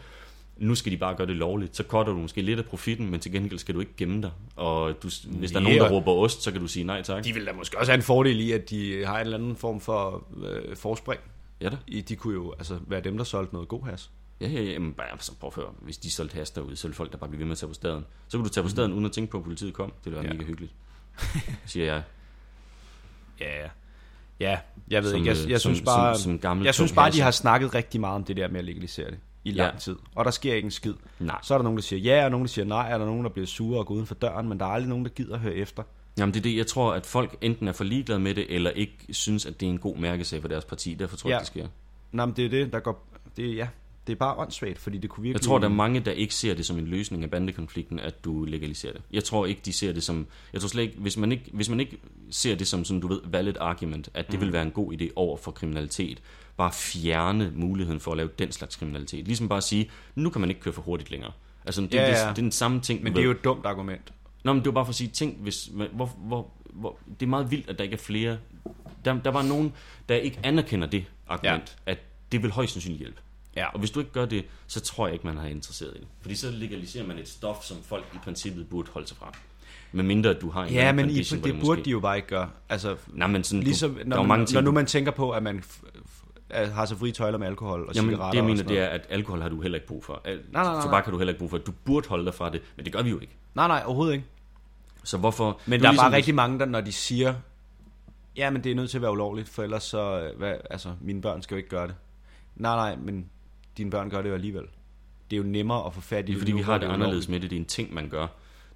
Nu skal de bare gøre det lovligt. Så cutter du måske lidt af profitten, men til gengæld skal du ikke gemme dig. Og du, hvis der er nogen, der råber ost, så kan du sige nej tak. De vil da måske også have en fordel i, at de har en eller anden form for øh, forspring. Ja da. I, de kunne jo altså være dem, der solgte noget god has. Ja, ja, ja. Men bare, så prøv høre. Hvis de solgte has derude, så ville folk der bare blive ved med at tage på staden. Så kunne du tage på staden, uden at tænke på, at politiet kom. Det ville være Ja. mega hyggeligt. Siger jeg. Ja, ja. Jeg ved Som, ikke, jeg, øh, jeg som- synes bare, som- som gammel jeg synes bare, de har snakket rigtig meget om det der med at legalisere det i lang Ja. tid. Og der sker ikke en skid. Nej. Så er der nogen, der siger ja, og nogen, der siger nej, og der er nogen, der bliver sure og går uden for døren, men der er aldrig nogen, der gider at høre efter. Jamen det er det, jeg tror, at folk enten er for ligeglade med det, eller ikke synes, at det er en god mærkesag for deres parti. Derfor tror jeg, Ja. det sker. Nej, men det er det, der går... Det ja, det er bare åndssvagt, fordi det kunne virkelig... Jeg tror, der er mange, der ikke ser det som en løsning af bandekonflikten, at du legaliserer det. Jeg tror ikke, de ser det som... Jeg tror slet ikke, hvis man ikke, hvis man ikke ser det som, sådan, du ved, valid argument, at det Mm. vil være en god idé over for kriminalitet, bare fjerne muligheden for at lave den slags kriminalitet. Ligesom bare at sige, nu kan man ikke køre for hurtigt længere. Altså, det, Ja, ja, ja. Det, det, er den samme ting. Men det er jo et dumt argument. Nå, men det var bare for at sige, tænk, hvis, hvor, hvor, hvor, det er meget vildt, at der ikke er flere. Der, der var nogen, der ikke anerkender det argument, ja. at det vil højst sandsynligt hjælpe. Ja. Og hvis du ikke gør det, så tror jeg ikke, man har interesseret i det. Fordi så legaliserer man et stof, som folk i princippet burde holde sig fra. Med mindre at du har en Ja, men i, condition, det det burde måske... de jo bare ikke gøre. Altså, Nej, men sådan, ligesom, du, når, man, mange ting, når nu man tænker på, at man har så frie tøjler med alkohol og Jamen, cigaretter det jeg mener, det er, at alkohol har du heller ikke brug for. Al- nej, nej, nej. Tobak har du heller ikke brug for. Du burde holde dig fra det, men det gør vi jo ikke. Nej, nej, overhovedet ikke. Så hvorfor... Men det der er ligesom, bare rigtig mange, der når de siger, ja, men det er nødt til at være ulovligt, for ellers så, øh, hvad, altså, mine børn skal jo ikke gøre det. Nej, nej, men dine børn gør det jo alligevel. Det er jo nemmere at få fat i Det er fordi, vi har det er anderledes med det. Det er en ting, man gør.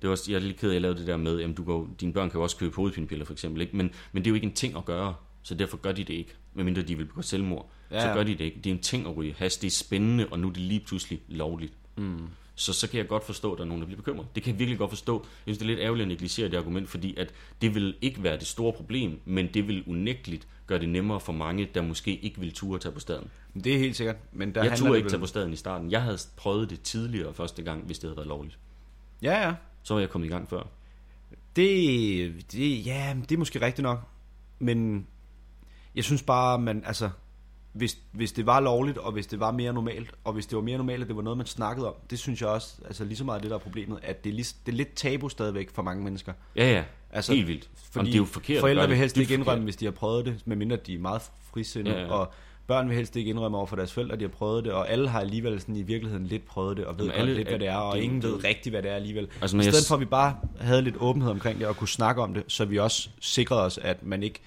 Det var også, jeg er lidt ked af, at jeg lavede det der med, at du går, dine børn kan jo også købe hovedpinepiller for eksempel. Ikke? Men, men det er jo ikke en ting at gøre, så derfor gør de det ikke. Medmindre de vil begå selvmord, ja, Ja, så gør de det ikke. Det er en ting at ryge has. Det er spændende, og nu er det lige pludselig lovligt. Mm. Så, så kan jeg godt forstå, at der er nogen, der bliver bekymret. Det kan jeg virkelig godt forstå. Jeg synes, det er lidt ærgerligt at negligere det argument, fordi at det vil ikke være det store problem, men det vil unægteligt gøre det nemmere for mange, der måske ikke vil ture at tage på staden. Det er helt sikkert. Men der Jeg turde ikke vel- tage på staden i starten. Jeg havde prøvet det tidligere første gang, hvis det havde været lovligt. Ja, ja. Så var jeg kommet i gang før. Det, det, ja, det er måske rigtigt nok. Men jeg synes bare, man, altså, hvis, hvis det var lovligt, og hvis det var mere normalt, og hvis det var mere normalt, at det var noget, man snakkede om, det synes jeg også, altså lige så meget det, der er problemet, at det er, lige, det er lidt tabu stadigvæk for mange mennesker. Ja, ja. Altså, Helt vildt. Fordi Jamen, det er jo forkert. forældre vil helst ikke indrømme, forkert. hvis de har prøvet det, medmindre de er meget frisindede, Ja, ja, og børn vil helst ikke indrømme over for deres forældre, at de har prøvet det, og alle har alligevel sådan i virkeligheden lidt prøvet det, og ved Jamen, godt alle- lidt, hvad det er, og det ingen det ved rigtigt, hvad det er alligevel. Altså, I jeg stedet s- for, at vi bare havde lidt åbenhed omkring det, og kunne snakke om det, så vi også sikrede os, at man ikke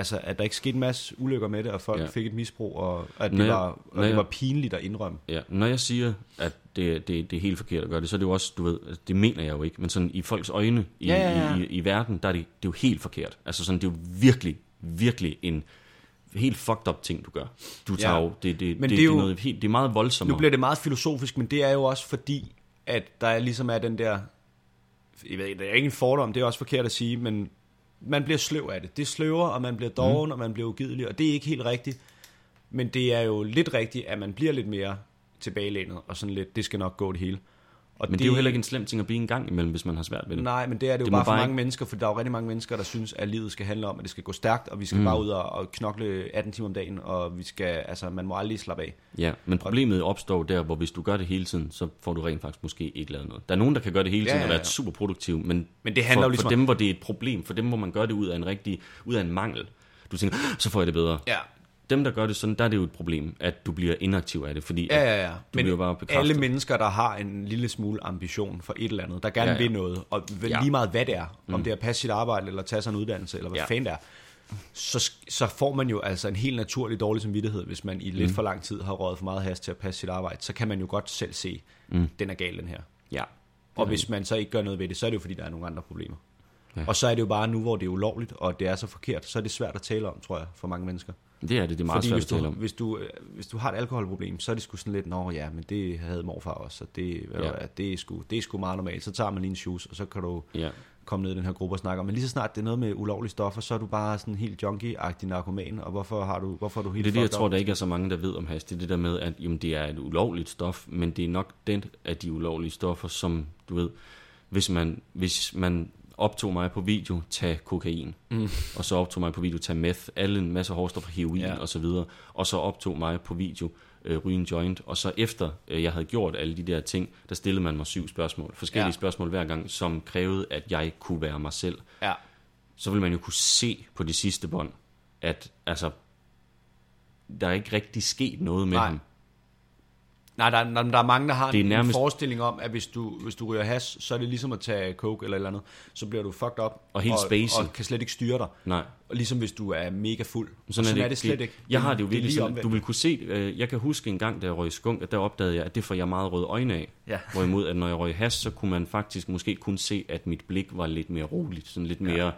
Altså, at der ikke skete en masse ulykker med det, og folk Ja. fik et misbrug, og at Når det, jeg- var, og det jeg- var pinligt at indrømme. Ja, når jeg siger, at det, det, det er helt forkert at gøre det, så er det jo også, du ved, det mener jeg jo ikke, men sådan i folks øjne i, Ja, ja, ja. I, i, i verden, der er det, det er jo helt forkert. Altså sådan, det er jo virkelig, virkelig en helt fucked up ting, du gør. Du tager Ja. jo, det, det, Men det, det er det, er jo- noget helt, det er meget voldsommere. Nu bliver det meget filosofisk, men det er jo også fordi, at der er ligesom er den der, jeg ved det er ikke en fordom, det er også forkert at sige, men man bliver sløv af det. Det sløver, og man bliver doven, mm. og man bliver ugidelig, og det er ikke helt rigtigt. Men det er jo lidt rigtigt, at man bliver lidt mere tilbagelænet, og sådan lidt, det skal nok gå det hele. Og men det, det er jo heller ikke en slem ting at blive en gang imellem, hvis man har svært ved det. Nej, men det er det jo Det bare for mange ikke- mennesker, for der er jo rigtig mange mennesker, der synes, at livet skal handle om, at det skal gå stærkt, og vi skal Mm. bare ud og, og knokle 18 timer om dagen, og vi skal, altså, man må aldrig slappe af. Ja, men problemet opstår der, hvor hvis du gør det hele tiden, så får du rent faktisk måske ikke lavet noget. Der er nogen, der kan gøre det hele Ja, tiden ja, og være ja. super produktiv, men, Men det handler for, jo ligesom for dem, hvor det er et problem, for dem, hvor man gør det ud af en rigtig, ud af en mangel, du tænker, så får jeg det bedre. Ja, Dem, der gør det sådan, der er det jo et problem, at du bliver inaktiv af det, fordi Ja, ja, ja. du bliver bare bekræftet. alle mennesker, der har en lille smule ambition for et eller andet, der gerne Ja, ja, vil noget, og Ja. lige meget hvad det er, mm. om det er at passe sit arbejde, eller tage sig en uddannelse, eller hvad Ja. fanden det er, så, så får man jo altså en helt naturlig dårlig samvittighed, hvis man i lidt Mm. for lang tid har røget for meget has til at passe sit arbejde, så kan man jo godt selv se, mm. den er gal den her. Ja. Og hvis man så ikke gør noget ved det, så er det jo fordi, der er nogle andre problemer. Ja. Og så er det jo bare nu, hvor det er ulovligt, og det er så forkert, så er det svært at tale om, tror jeg, for mange mennesker. Det er det, det er meget Fordi svært hvis at tale du, om. hvis, du, øh, hvis du har et alkoholproblem, så er det sgu sådan lidt, nå ja, men det havde morfar også, og det, Ja. ja. det, er sgu, det er sgu meget normalt. Så tager man lige en shoes, og så kan du Ja. komme ned i den her gruppe og snakke om. Men lige så snart det er noget med ulovlige stoffer, så er du bare sådan helt junkie-agtig narkoman, og hvorfor, har du, hvorfor er du helt Det er det, jeg tror, up? der ikke er så mange, der ved om hash. Det er det der med, at jamen, det er et ulovligt stof, men det er nok den af de ulovlige stoffer, som du ved, hvis man, hvis man optog mig på video, tag kokain, mm. og så optog mig på video, tag meth, alle en masse hårdstoffer, heroin Ja. og så videre, og så optog mig på video, øh, ryge en joint, og så efter øh, jeg havde gjort alle de der ting, der stillede man mig syv spørgsmål, forskellige Ja. spørgsmål hver gang, som krævede, at jeg kunne være mig selv Ja. så vil man jo kunne se på de sidste bånd, at altså, der er ikke rigtig sket noget med Nej. ham. Nej, der, der, der er mange, der har Det er en, nærmest- en forestilling om, at hvis du, hvis du ryger hash, så er det ligesom at tage coke eller eller andet. Så bliver du fucked up. Og helt spacey. Og kan slet ikke styre dig. Nej, Og ligesom hvis du er mega fuld. Og sådan, sådan er, er det slet ikke. Jeg har det jo virkelig sådan, du vil kunne se, øh, jeg kan huske en gang, da jeg røg skunk, at der opdagede jeg, at det får jeg meget røde øjne af. Ja. Hvorimod, at når jeg røg has, så kunne man faktisk måske kun se, at mit blik var lidt mere roligt, sådan lidt mere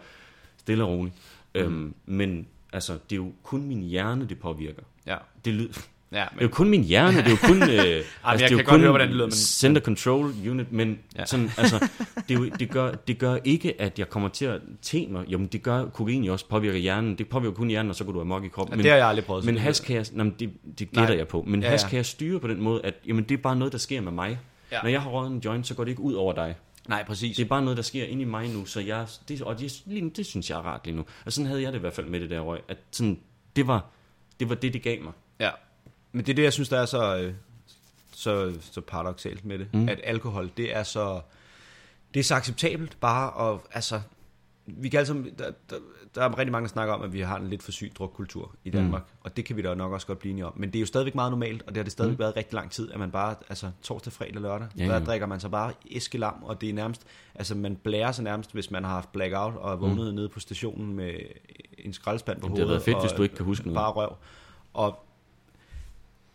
stille og roligt. Mm. Øhm, men altså, det er jo kun min hjerne, det påvirker. Ja. Det lyder, Ja, Det er jo kun min hjerne, det er jo kun... Øh, altså, jeg det er jo kun høre, hvordan det lyder, men- Center Control Unit, men ja. Ja. sådan, altså, det, jo, det, gør, det gør ikke, at jeg kommer til at te mig. Jamen, det gør kokain jo også, påvirker hjernen. Det påvirker kun hjernen, og så går du amok i kroppen. men, det har jeg aldrig prøvet. men det- hash kan jeg, nej, men det, det gætter Nej. jeg på. Men Ja, ja, hash ja. kan jeg styre på den måde, at jamen, det er bare noget, der sker med mig. Ja. Når jeg har røget en joint, så går det ikke ud over dig. Nej, præcis. Det er bare noget, der sker inde i mig nu, så jeg, det, og det, lige, det synes jeg er rart lige nu. Og sådan havde jeg det i hvert fald med det der røg, at sådan, det var det, var det, det gav mig. Ja. Men det er det, jeg synes, der er så, øh, så, så paradoxalt med det. Mm. Mm. At alkohol, det er så... Det er så acceptabelt bare, og altså... Vi kan altså, der, der, der er rigtig mange, der snakker om, at vi har en lidt for syg drukkultur i Danmark, mm. og det kan vi da nok også godt blive enige om. Men det er jo stadigvæk meget normalt, og det har det stadigvæk mm. været rigtig lang tid, at man bare, altså torsdag, fredag, lørdag, Ja, der drikker man sig bare æskelam, og det er nærmest, altså man blærer sig nærmest, hvis man har haft blackout og er vågnet mm. nede på stationen med en skraldespand på Jamen, det hovedet. havde været fedt, hvis du ikke kan huske noget. Bare røv. Og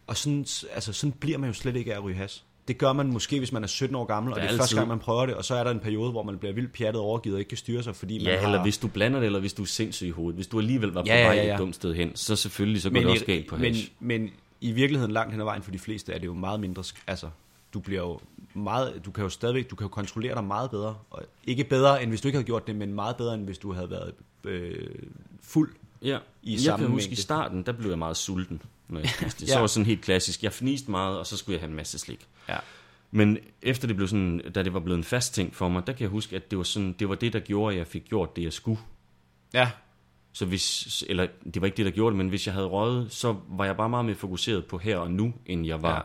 og sådan, altså, sådan bliver man jo slet ikke af at ryge has. Det gør man måske, hvis man er 17 år gammel, og det er er første gang, man prøver det, og så er der en periode, hvor man bliver vildt pjattet og overgivet og ikke kan styre sig, fordi man Ja, har... eller hvis du blander det, eller hvis du er sindssyg i hovedet. Hvis du alligevel var på Ja, vej ja, ja. et dumt sted hen, så selvfølgelig så går men, det også galt på men, hash. men i virkeligheden langt hen ad vejen for de fleste er det jo meget mindre... Altså, du bliver jo meget... Du kan jo stadigvæk... Du kan jo kontrollere dig meget bedre. Og ikke bedre, end hvis du ikke havde gjort det, men meget bedre, end hvis du havde været øh, fuld. Ja, i jeg kan huske i starten, der blev jeg meget sulten, når jeg spiste det. Så Ja. var sådan helt klassisk. Jeg fniste meget, og så skulle jeg have en masse slik. Ja. Men efter det blev sådan, da det var blevet en fast ting for mig, der kan jeg huske, at det var, sådan, det var det, der gjorde, at jeg fik gjort det, jeg skulle. Ja, Så hvis, eller det var ikke det, der gjorde det, men hvis jeg havde røget, så var jeg bare meget mere fokuseret på her og nu, end jeg var ja.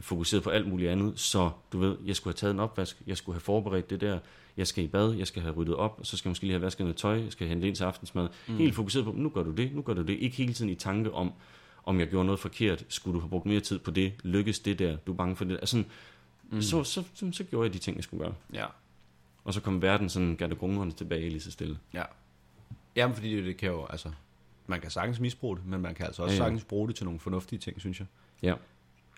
fokuseret på alt muligt andet. Så du ved, jeg skulle have taget en opvask, jeg skulle have forberedt det der, jeg skal i bad, jeg skal have ryddet op, og så skal jeg måske lige have vasket noget tøj, jeg skal hente ind til aftensmad. Mm. Helt fokuseret på, nu gør du det, nu gør du det. Ikke hele tiden i tanke om, om jeg gjorde noget forkert, skulle du have brugt mere tid på det, lykkes det der, du er bange for det. Altså, mm. så, så, så, så gjorde jeg de ting, jeg skulle gøre. ja, Og så kom verden sådan, gav det grungerne tilbage lige så stille. ja. Jamen, fordi det, det kan jo, altså, man kan sagtens misbruge det, men man kan altså også Ja, ja. sagtens bruge det til nogle fornuftige ting, synes jeg. Ja.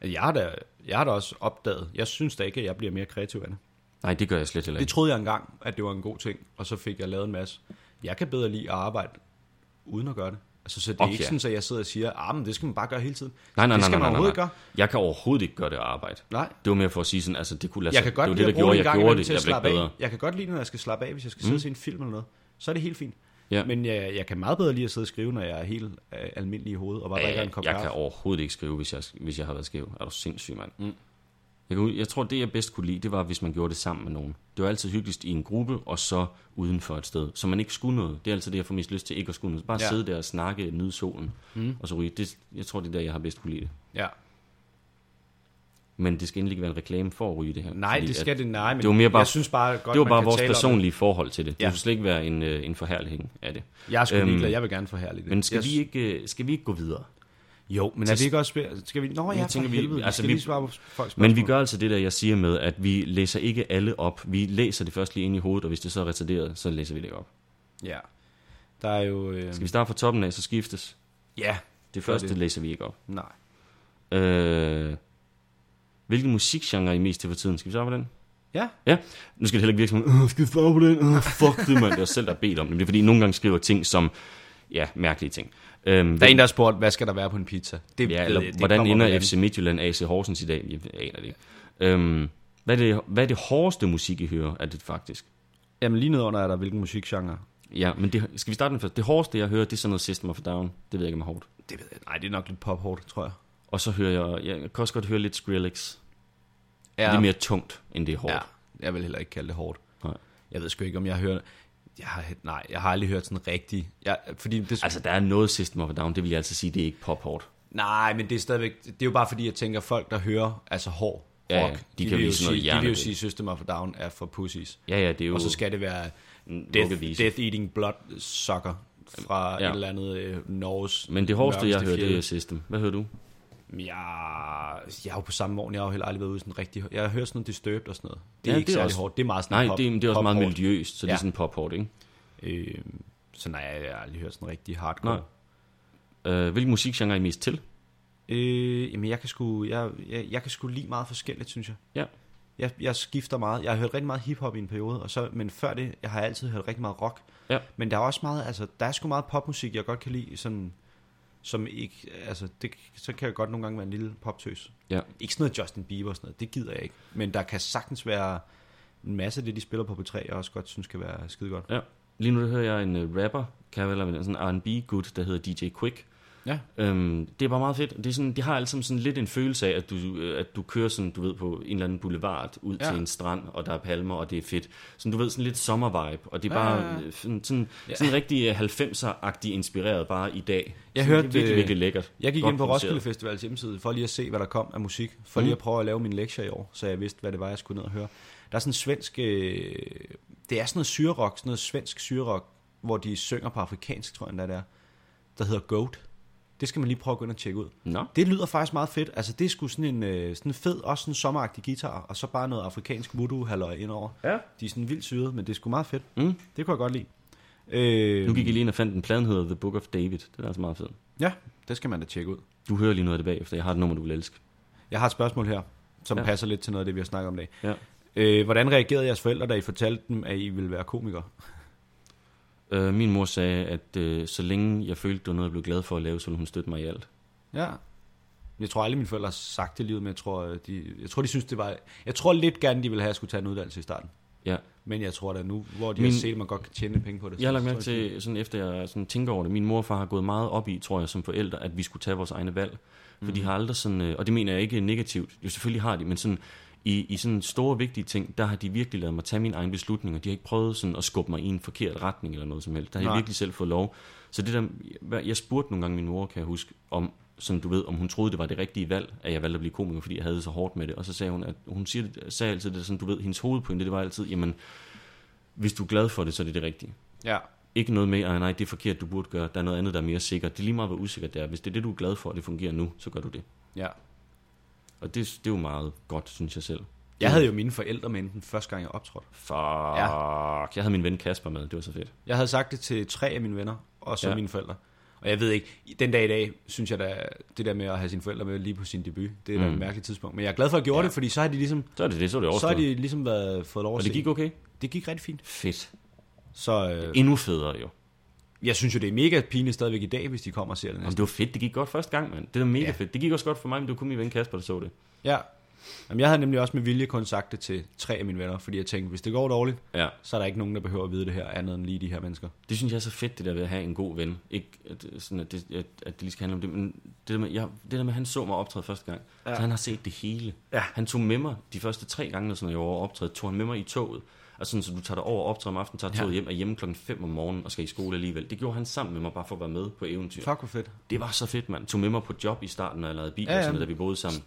Altså, Jeg har da, jeg har da også opdaget, jeg synes da ikke, at jeg bliver mere kreativ af det. Nej, det gør jeg slet heller Det ikke. troede jeg engang, at det var en god ting, og så fik jeg lavet en masse. Jeg kan bedre lide at arbejde uden at gøre det. Altså, så det er Okay. ikke sådan, at jeg sidder og siger, ah, men det skal man bare gøre hele tiden. Nej, nej, det nej, skal nej, man nej, overhovedet nej. gøre. Jeg kan overhovedet ikke gøre det arbejde. Nej. Det var mere for at sige sådan, altså det kunne lade Jeg sig. kan godt det var det, der gjorde, en jeg gjorde det. Jeg blev af. bedre. Jeg kan godt lide, når jeg skal slappe af, hvis jeg skal sidde og se en film eller noget. Så er det helt fint. Ja. Men jeg, jeg kan meget bedre lide at sidde og skrive, når jeg er helt øh, almindelig i hovedet, og bare drikker en Øh, kop jeg kaffe. kan overhovedet ikke skrive, hvis jeg, hvis jeg har været skæv. Er du sindssyg, mand? Mm. Jeg, kan, jeg tror, det jeg bedst kunne lide, det var, hvis man gjorde det sammen med nogen. Det var altid hyggeligst i en gruppe, og så uden for et sted. Så man ikke skulle noget. Det er altid det, jeg får mest lyst til, ikke at skulle noget. Bare Ja. sidde der og snakke, nyde solen, mm. og så ryge. Det, jeg tror, det er der, jeg har bedst kunne lide det. Ja. Men det skal endelig ikke være en reklame for at ryge det her. Nej, det at- skal det nej, men det var mere bare- jeg synes bare godt, det var bare vores personlige forhold til det. Det Ja. skulle slet ikke være en, øh, en forherligning af det. Det. Jeg er sgu Øhm, ligeglad, jeg vil gerne forhærlige det. Men skal, jeg, vi ikke, øh, skal vi ikke gå videre? Jo, men er Så- vi ikke også... Skal vi... Nå ja, Jeg tænker, vi- helvede, vi, altså, skal vi- lige svare på folks Men vi gør altså det der, jeg siger med, at vi læser ikke alle op. Vi læser det først lige ind i hovedet, og hvis det så er retarderet, så læser vi det ikke op. Ja. Der er jo... Øh... Skal vi starte fra toppen af, så skiftes? Ja. Det første det. læser vi ikke op. Nej. Øh, hvilken musikgenre er I mest til for tiden? Skal vi starte på den? Ja. Ja. Nu skal det heller ikke virke som, "Åh, skal vi starte på den? Uh, fuck det, mand. Det er selv, der bedt om det. Det er fordi, nogle gange skriver ting som, ja, mærkelige ting. Øhm, Der er en, der har spurgt, hvad skal der være på en pizza? Det, Ja, eller jeg, det hvordan ender. FC Midtjylland AC Horsens i dag? Jeg aner det ikke. Øhm, hvad, er det, hvad er det hårdeste musik, I hører, er det faktisk? Jamen lige nedenunder er der, hvilken musikgenre. Ja, men det, skal vi starte med først? Det hårdeste, jeg hører, det er sådan noget System of a Down. Det ved jeg ikke, om er hårdt. Det ved jeg. Nej, det er nok lidt pop-hårdt, tror jeg. Og så hører jeg, jeg kan også godt høre lidt Skrillex. Ja. Det er mere tungt, end det er hårdt. Ja, jeg vil heller ikke kalde det hårdt. Nej. Jeg ved sgu ikke, om jeg hører... Jeg har, nej, jeg har aldrig hørt sådan rigtig... Jeg, fordi det, Altså, der er noget System of a Down, det vil jeg altså sige, det er ikke pop hårdt. Nej, men det er stadigvæk... Det er jo bare fordi, jeg tænker, folk, der hører altså hård rock, ja, de, de kan vil jo sige, de vil jo sige, System of a Down er for pussies. Ja, ja, det er jo Og så skal det være Death. Death Eating Blood Sucker fra ja. Et eller andet øh, Norges Men det hårdeste, jeg hører, det er System. Hvad hører du? Jeg, jeg er jo på samme vogn, jeg har jo heller aldrig været ude sådan rigtig... Jeg har hørt sådan noget Disturbed og sådan noget. Det er Ja, ikke det er særlig også- hårdt. Det er meget sådan Nej, pop, det, er- det er også meget pop-hårdt. miljøst, så det Ja. er sådan pop hårdt, ikke? Øh, så nej, jeg har aldrig hørt sådan rigtig hardcore. Nej. Øh, hvilken musikgenre er I mest til? Øh, jamen, jeg kan, sgu, jeg, jeg, jeg kan sgu lide meget forskelligt, synes jeg. Ja. Jeg, jeg skifter meget. Jeg har hørt rigtig meget hiphop i en periode, og så, men før det, jeg har altid hørt rigtig meget rock. Ja. Men der er også meget, altså, der er sgu meget popmusik, jeg godt kan lide, sådan, som ikke, altså, det, så kan jeg godt nogle gange være en lille poptøs. Ja. Ikke sådan noget Justin Bieber og sådan noget, det gider jeg ikke. Men der kan sagtens være en masse af det, de spiller på P3, jeg også godt synes kan være skide godt. Ja. Lige nu der hører jeg en uh, rapper, kan jeg vel have sådan en R&B-gut, der hedder DJ Quick. Ja. Øhm, det er bare meget fedt. Det er sådan, de har sammen sådan lidt en følelse af, at du, øh, at du kører sådan, du ved, på en eller anden boulevard ud Ja. til en strand, og der er palmer, og det er fedt. Sådan, du ved, sådan lidt sommervibe, og det er bare ja, øh, sådan, sådan, Ja. sådan rigtig øh, 90'er-agtig inspireret bare i dag. Jeg Sådan, hørte, det er virkelig, øh, virkelig lækkert. Jeg gik Godt ind på produceret. Roskilde Festivals hjemmeside for lige at se, hvad der kom af musik. For Mm. lige at prøve at lave mine lektier i år, så jeg vidste, hvad det var, jeg skulle ned og høre. Der er sådan en svensk... Øh, det er sådan noget syrerok, sådan noget svensk syrerok, hvor de synger på afrikansk, tror jeg, det er. Der hedder Goat. Det skal man lige prøve at gå ind og tjekke ud. Nå, Det lyder faktisk meget fedt. Altså, det er sgu sådan en, øh, sådan en fed, også sådan en sommeragtig guitar, og så bare noget afrikansk voodoo halløj indover. Ja. De er sådan vildt syrede, men det er sgu meget fedt. Mm. Det kunne jeg godt lide. Øh, nu gik jeg lige ind og fandt en plade, der hedder The Book of David. Det er altså meget fedt. Ja, det skal man da tjekke ud. Du hører lige noget af det bagefter. Jeg har et nummer, du vil elske. Jeg har et spørgsmål her, som ja. Passer lidt til noget af det, vi har snakket om i dag. Ja. Øh, hvordan reagerede jeres forældre, da I fortalte dem, at I ville være komikere? Øh, min mor sagde, at øh, så længe jeg følte, det var noget, jeg blev glad for at lave, så ville hun støtte mig i alt. Ja. Jeg tror aldrig, mine forældre har sagt det i livet, men jeg tror, øh, de, jeg tror, de synes, det var... Jeg tror lidt gerne, de ville have, at jeg skulle tage en uddannelse i starten. Ja. Men jeg tror da nu, hvor de Min- har set, at man godt kan tjene penge på det. Jeg har lagt mærke til, sådan efter jeg sådan tænker over det, min mor og far har gået meget op i, tror jeg, som forældre, at vi skulle tage vores egne valg. For Mhm. de har aldrig sådan, øh, og det mener jeg ikke negativt, jo selvfølgelig har de, men sådan, i, i sådan store vigtige ting, der har de virkelig lavet mig tage mine egne beslutninger. De har ikke prøvet sådan at skubbe mig i en forkert retning eller noget som helst. Der har jeg virkelig selv fået lov. Så det der, jeg spurgte nogle gange min mor, kan jeg huske, om, som du ved, om hun troede, det var det rigtige valg, at jeg valgte at blive komiker, fordi jeg havde det så hårdt med det. Og så sagde hun, at hun siger, sagde altid det, sådan, du ved, hendes hovedpointe, det var altid, jamen, hvis du er glad for det, så er det det rigtige. Ja. Ikke noget med, at nej, det er forkert, du burde gøre. Der er noget andet, der er mere sikkert. Det er lige meget, hvor usikkert det er. Hvis det er det, du er glad for, og det fungerer nu, så gør du det. ja. Og det, det er jo meget godt, synes jeg selv. Jeg havde jo mine forældre med den første gang, jeg optrådte. Fuck. Ja. Jeg havde min ven Kasper med. Det var så fedt. Jeg havde sagt det til tre af mine venner, og så Ja. mine forældre. Og jeg ved ikke, den dag i dag, synes jeg da, det der med at have sine forældre med lige på sin debut, det er da Mm. et mærkeligt tidspunkt. Men jeg er glad for, at jeg gjorde Ja. det, fordi så har de ligesom, Så er det det, så er det så har overstået. de ligesom været, fået lov at Og det gik okay? det gik rigtig fint. Fedt. Så øh, Endnu federe jo. Jeg synes jo, det er mega pinligt stadigvæk i dag, hvis de kommer og ser det Jamen, næste. det var fedt. Det gik godt første gang, mand. Det var mega ja. Fedt. Det gik også godt for mig, men det var kun min ven Kasper, der så det. Ja. Jamen, jeg havde nemlig også med vilje kun sagt det til tre af mine venner, fordi jeg tænkte, hvis det går dårligt, Ja. så er der ikke nogen, der behøver at vide det her, andet end lige de her mennesker. Det synes jeg er så fedt, det der ved at have en god ven. Ikke at, sådan, at, det, at, at det lige skal handle om det, men det der med, jeg, det der med at han så mig optræde første gang, ja. så han har set det hele. Ja. Han tog med mig de første tre gange, når jeg var optræde, tog han med mig i toget. Altså sådan, så du tager dig over og optræder om aftenen, tager Ja. toget hjem, er hjemme klokken 5 om morgenen og skal i skole alligevel. Det gjorde han sammen med mig, bare for at være med på eventyr. Fuck, hvor fedt. Det var så fedt, mand. Tog med mig på job i starten, når jeg lavede biler, ja, Ja, ja. ja. Sådan, noget, da vi boede sammen.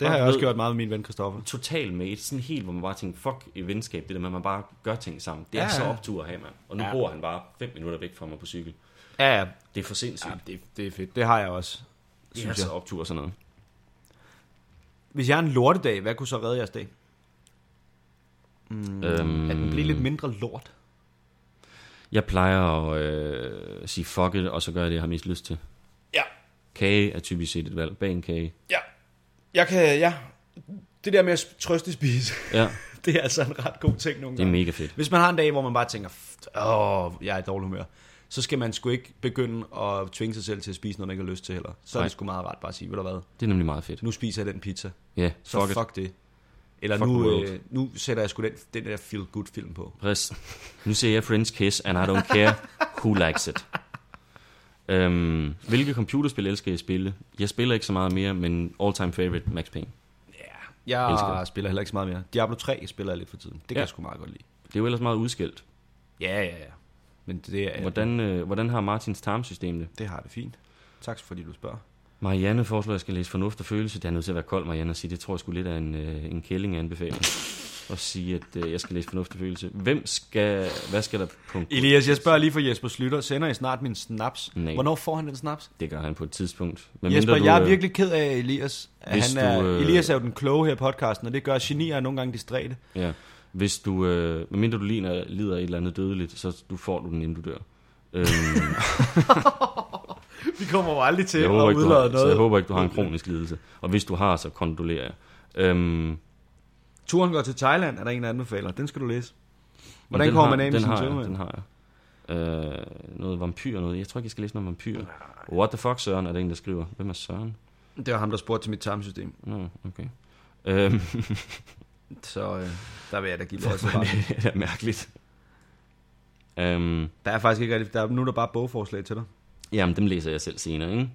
Det har Bare, jeg du også gjort meget med min ven Christoffer. Total mate, sådan helt, hvor man bare tænker, fuck i venskab, det der med, at man bare gør ting sammen. Det er ja, Ja, så ja. optur at have, mand. Og nu ja. Ja. bor han bare 5 minutter væk fra mig på cykel. Ja, ja. Det er for sindssygt. ja det, det er fedt. Det har jeg også, det er synes så jeg. optur og sådan noget. Hvis jeg er en lortedag, hvad kunne så redde jeres dag? Mm. Øhm, At den bliver lidt mindre lort. Jeg plejer at øh, sige fuck it, og så gør jeg det, jeg har mest lyst til. Ja. Kage er typisk set et valg. Bag en kage. Ja. Jeg kan, ja. Det der med at trøste spise, Ja, det er altså en ret god ting nogle det er gange. mega fedt. Hvis man har en dag, hvor man bare tænker, "F- åh, jeg er i dårlig humør, så skal man sgu ikke begynde at tvinge sig selv til at spise noget, man ikke har lyst til heller. Så er Nej. det sgu meget rart bare at sige, ved du hvad, Det er nemlig meget fedt. nu spiser jeg den pizza. Ja, Så fuck, fuck, it. det. Eller Fuck nu, øh, nu sætter jeg sgu den, den der feel good film på. Præcis. Nu ser jeg Friends Kiss, and I don't care who likes it. Øhm, hvilke computerspil elsker jeg at spille? Jeg spiller ikke så meget mere, men all-time favorite, Max Payne. Jeg Elsker spiller heller ikke så meget mere. Diablo 3 spiller jeg lidt for tiden. Det kan Ja. jeg sgu meget godt lide. Det er jo ellers meget udskilt. Ja, ja, ja. Men det, er, Hvordan, øh, hvordan har Martins tarmsystem det? det har det fint. Tak fordi du spørger. Marianne foreslår, at jeg skal læse Fornuft og Følelse. Det er nødt til at være kold, Marianne, at sige. Det tror jeg skulle lidt af en, øh, en kælling anbefaling. Og sige, at øh, jeg skal læse Fornuft og Følelse. Hvem skal... Hvad skal der på... Elias, jeg spørger lige for Jesper Slytter. Sender I snart min snaps? Nej. Hvornår får han den snaps? Det gør han på et tidspunkt. Men Jesper, mindre jeg er øh, virkelig ked af Elias. Hvis han er, du, øh, Elias er jo den kloge her i podcasten, og det gør genier nogle gange distræte. Ja. Hvis du... Øh, medmindre du lider, lider et eller andet dødeligt, så du får du den, inden du dør. Øhm, Vi kommer jo aldrig til jeg, at udlade har, så noget. jeg håber ikke, du har en kronisk lidelse. Og hvis du har, så kondolerer jeg. Øhm, Turen går til Thailand, er der en, der anbefaler. Den skal du læse. Hvordan den kommer man af med sin har jeg, tømmermænd? Den har jeg. Øh, noget vampyr noget. Jeg tror ikke, jeg skal læse noget vampyr. What the fuck, Søren, er der en, der skriver. Hvem er Søren? Det var ham, der spurgte til mit tarmsystem. Nå, okay. Øhm, Så øh, der vil jeg da give fuck, ret. det er mærkeligt. Øhm, Der er faktisk ikke rigtig... Der er, nu er der bare bogforslag til dig. Jamen, dem læser jeg selv senere, ikke?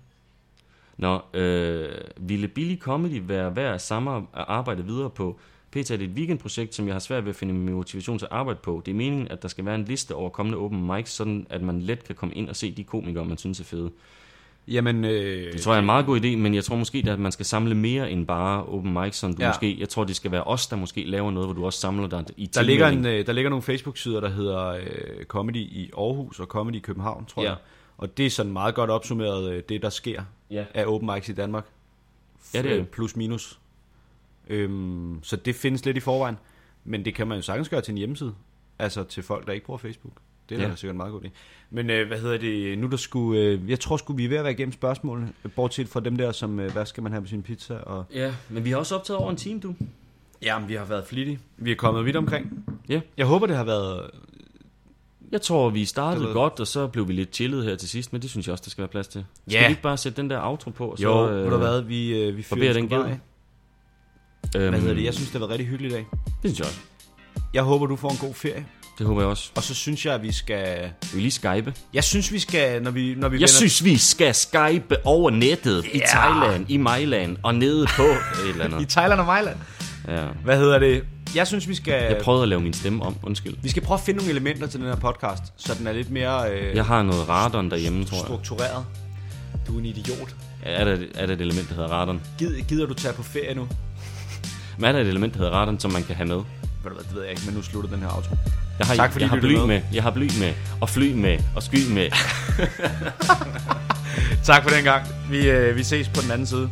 Nå, øh, ville Billy Comedy være værd at samme at arbejde videre på? PT er det et weekendprojekt, som jeg har svært ved at finde motivation til at arbejde på. Det er meningen, at der skal være en liste over kommende open mics, sådan at man let kan komme ind og se de komikere, man synes er fede. Jamen, øh, Det tror jeg er en meget god idé, men jeg tror måske, at man skal samle mere end bare open mics, sådan du ja. Måske, jeg tror, det skal være os, der måske laver noget, hvor du også samler dig i der, ligger en, øh, der ligger nogle Facebook-sider, der hedder øh, Comedy i Aarhus og Comedy i København, tror Ja. jeg. Og det er sådan meget godt opsummeret, øh, det der sker Ja. af open mics i Danmark. Ja, det er. Plus minus. Øhm, så det findes lidt i forvejen. Men det kan man jo sagtens gøre til en hjemmeside. Altså til folk, der ikke bruger Facebook. Det er Ja. ja. da sikkert en meget god idé. Men øh, hvad hedder det? Nu der skulle... Øh, jeg tror sgu, vi er ved at være igennem spørgsmålene. Bortset fra dem der, som... Øh, hvad skal man have på sin pizza? Og... Ja, men vi har også optaget over en time, du. Jamen, vi har været flittige. Vi er kommet vidt omkring. Ja. Jeg håber, det har været... Jeg tror, vi startede ved- godt, og så blev vi lidt chillet her til sidst, men det synes jeg også, der skal være plads til. Skal Ja. vi ikke bare sætte den der outro på? Og Jo, så, øh, du hvad? Vi, øh, vi fyrer den af. Øhm, Hvad hedder det? Jeg synes, det har været rigtig hyggeligt i dag. Det synes jeg også. Jeg håber, du får en god ferie. Det håber jeg også. Og så synes jeg, at vi skal... Vi lige skype. Jeg synes, vi skal, når vi, når vi Jeg vender... synes, vi skal skype over nettet i Ja. Thailand, i Mailand og nede på et eller I andet. Thailand og Mailand. Ja. Hvad hedder det? Jeg synes, vi skal, Jeg prøvede at lave min stemme om, undskyld. vi skal prøve at finde nogle elementer til den her podcast, så den er lidt mere øh, Jeg har noget radon derhjemme, tror jeg. struktureret. Du er en idiot. Er der, er der et element, der hedder radon? Gid, gider du tage på ferie nu? Men er der et element, der hedder radon, som man kan have med? Ved du hvad, det ved jeg ikke, men nu slutter den her outro. Jeg har, Tak, fordi jeg har bly med. med. Jeg har bly med, og fly med, og sky med. Tak for den gang. Vi, øh, vi ses på den anden side.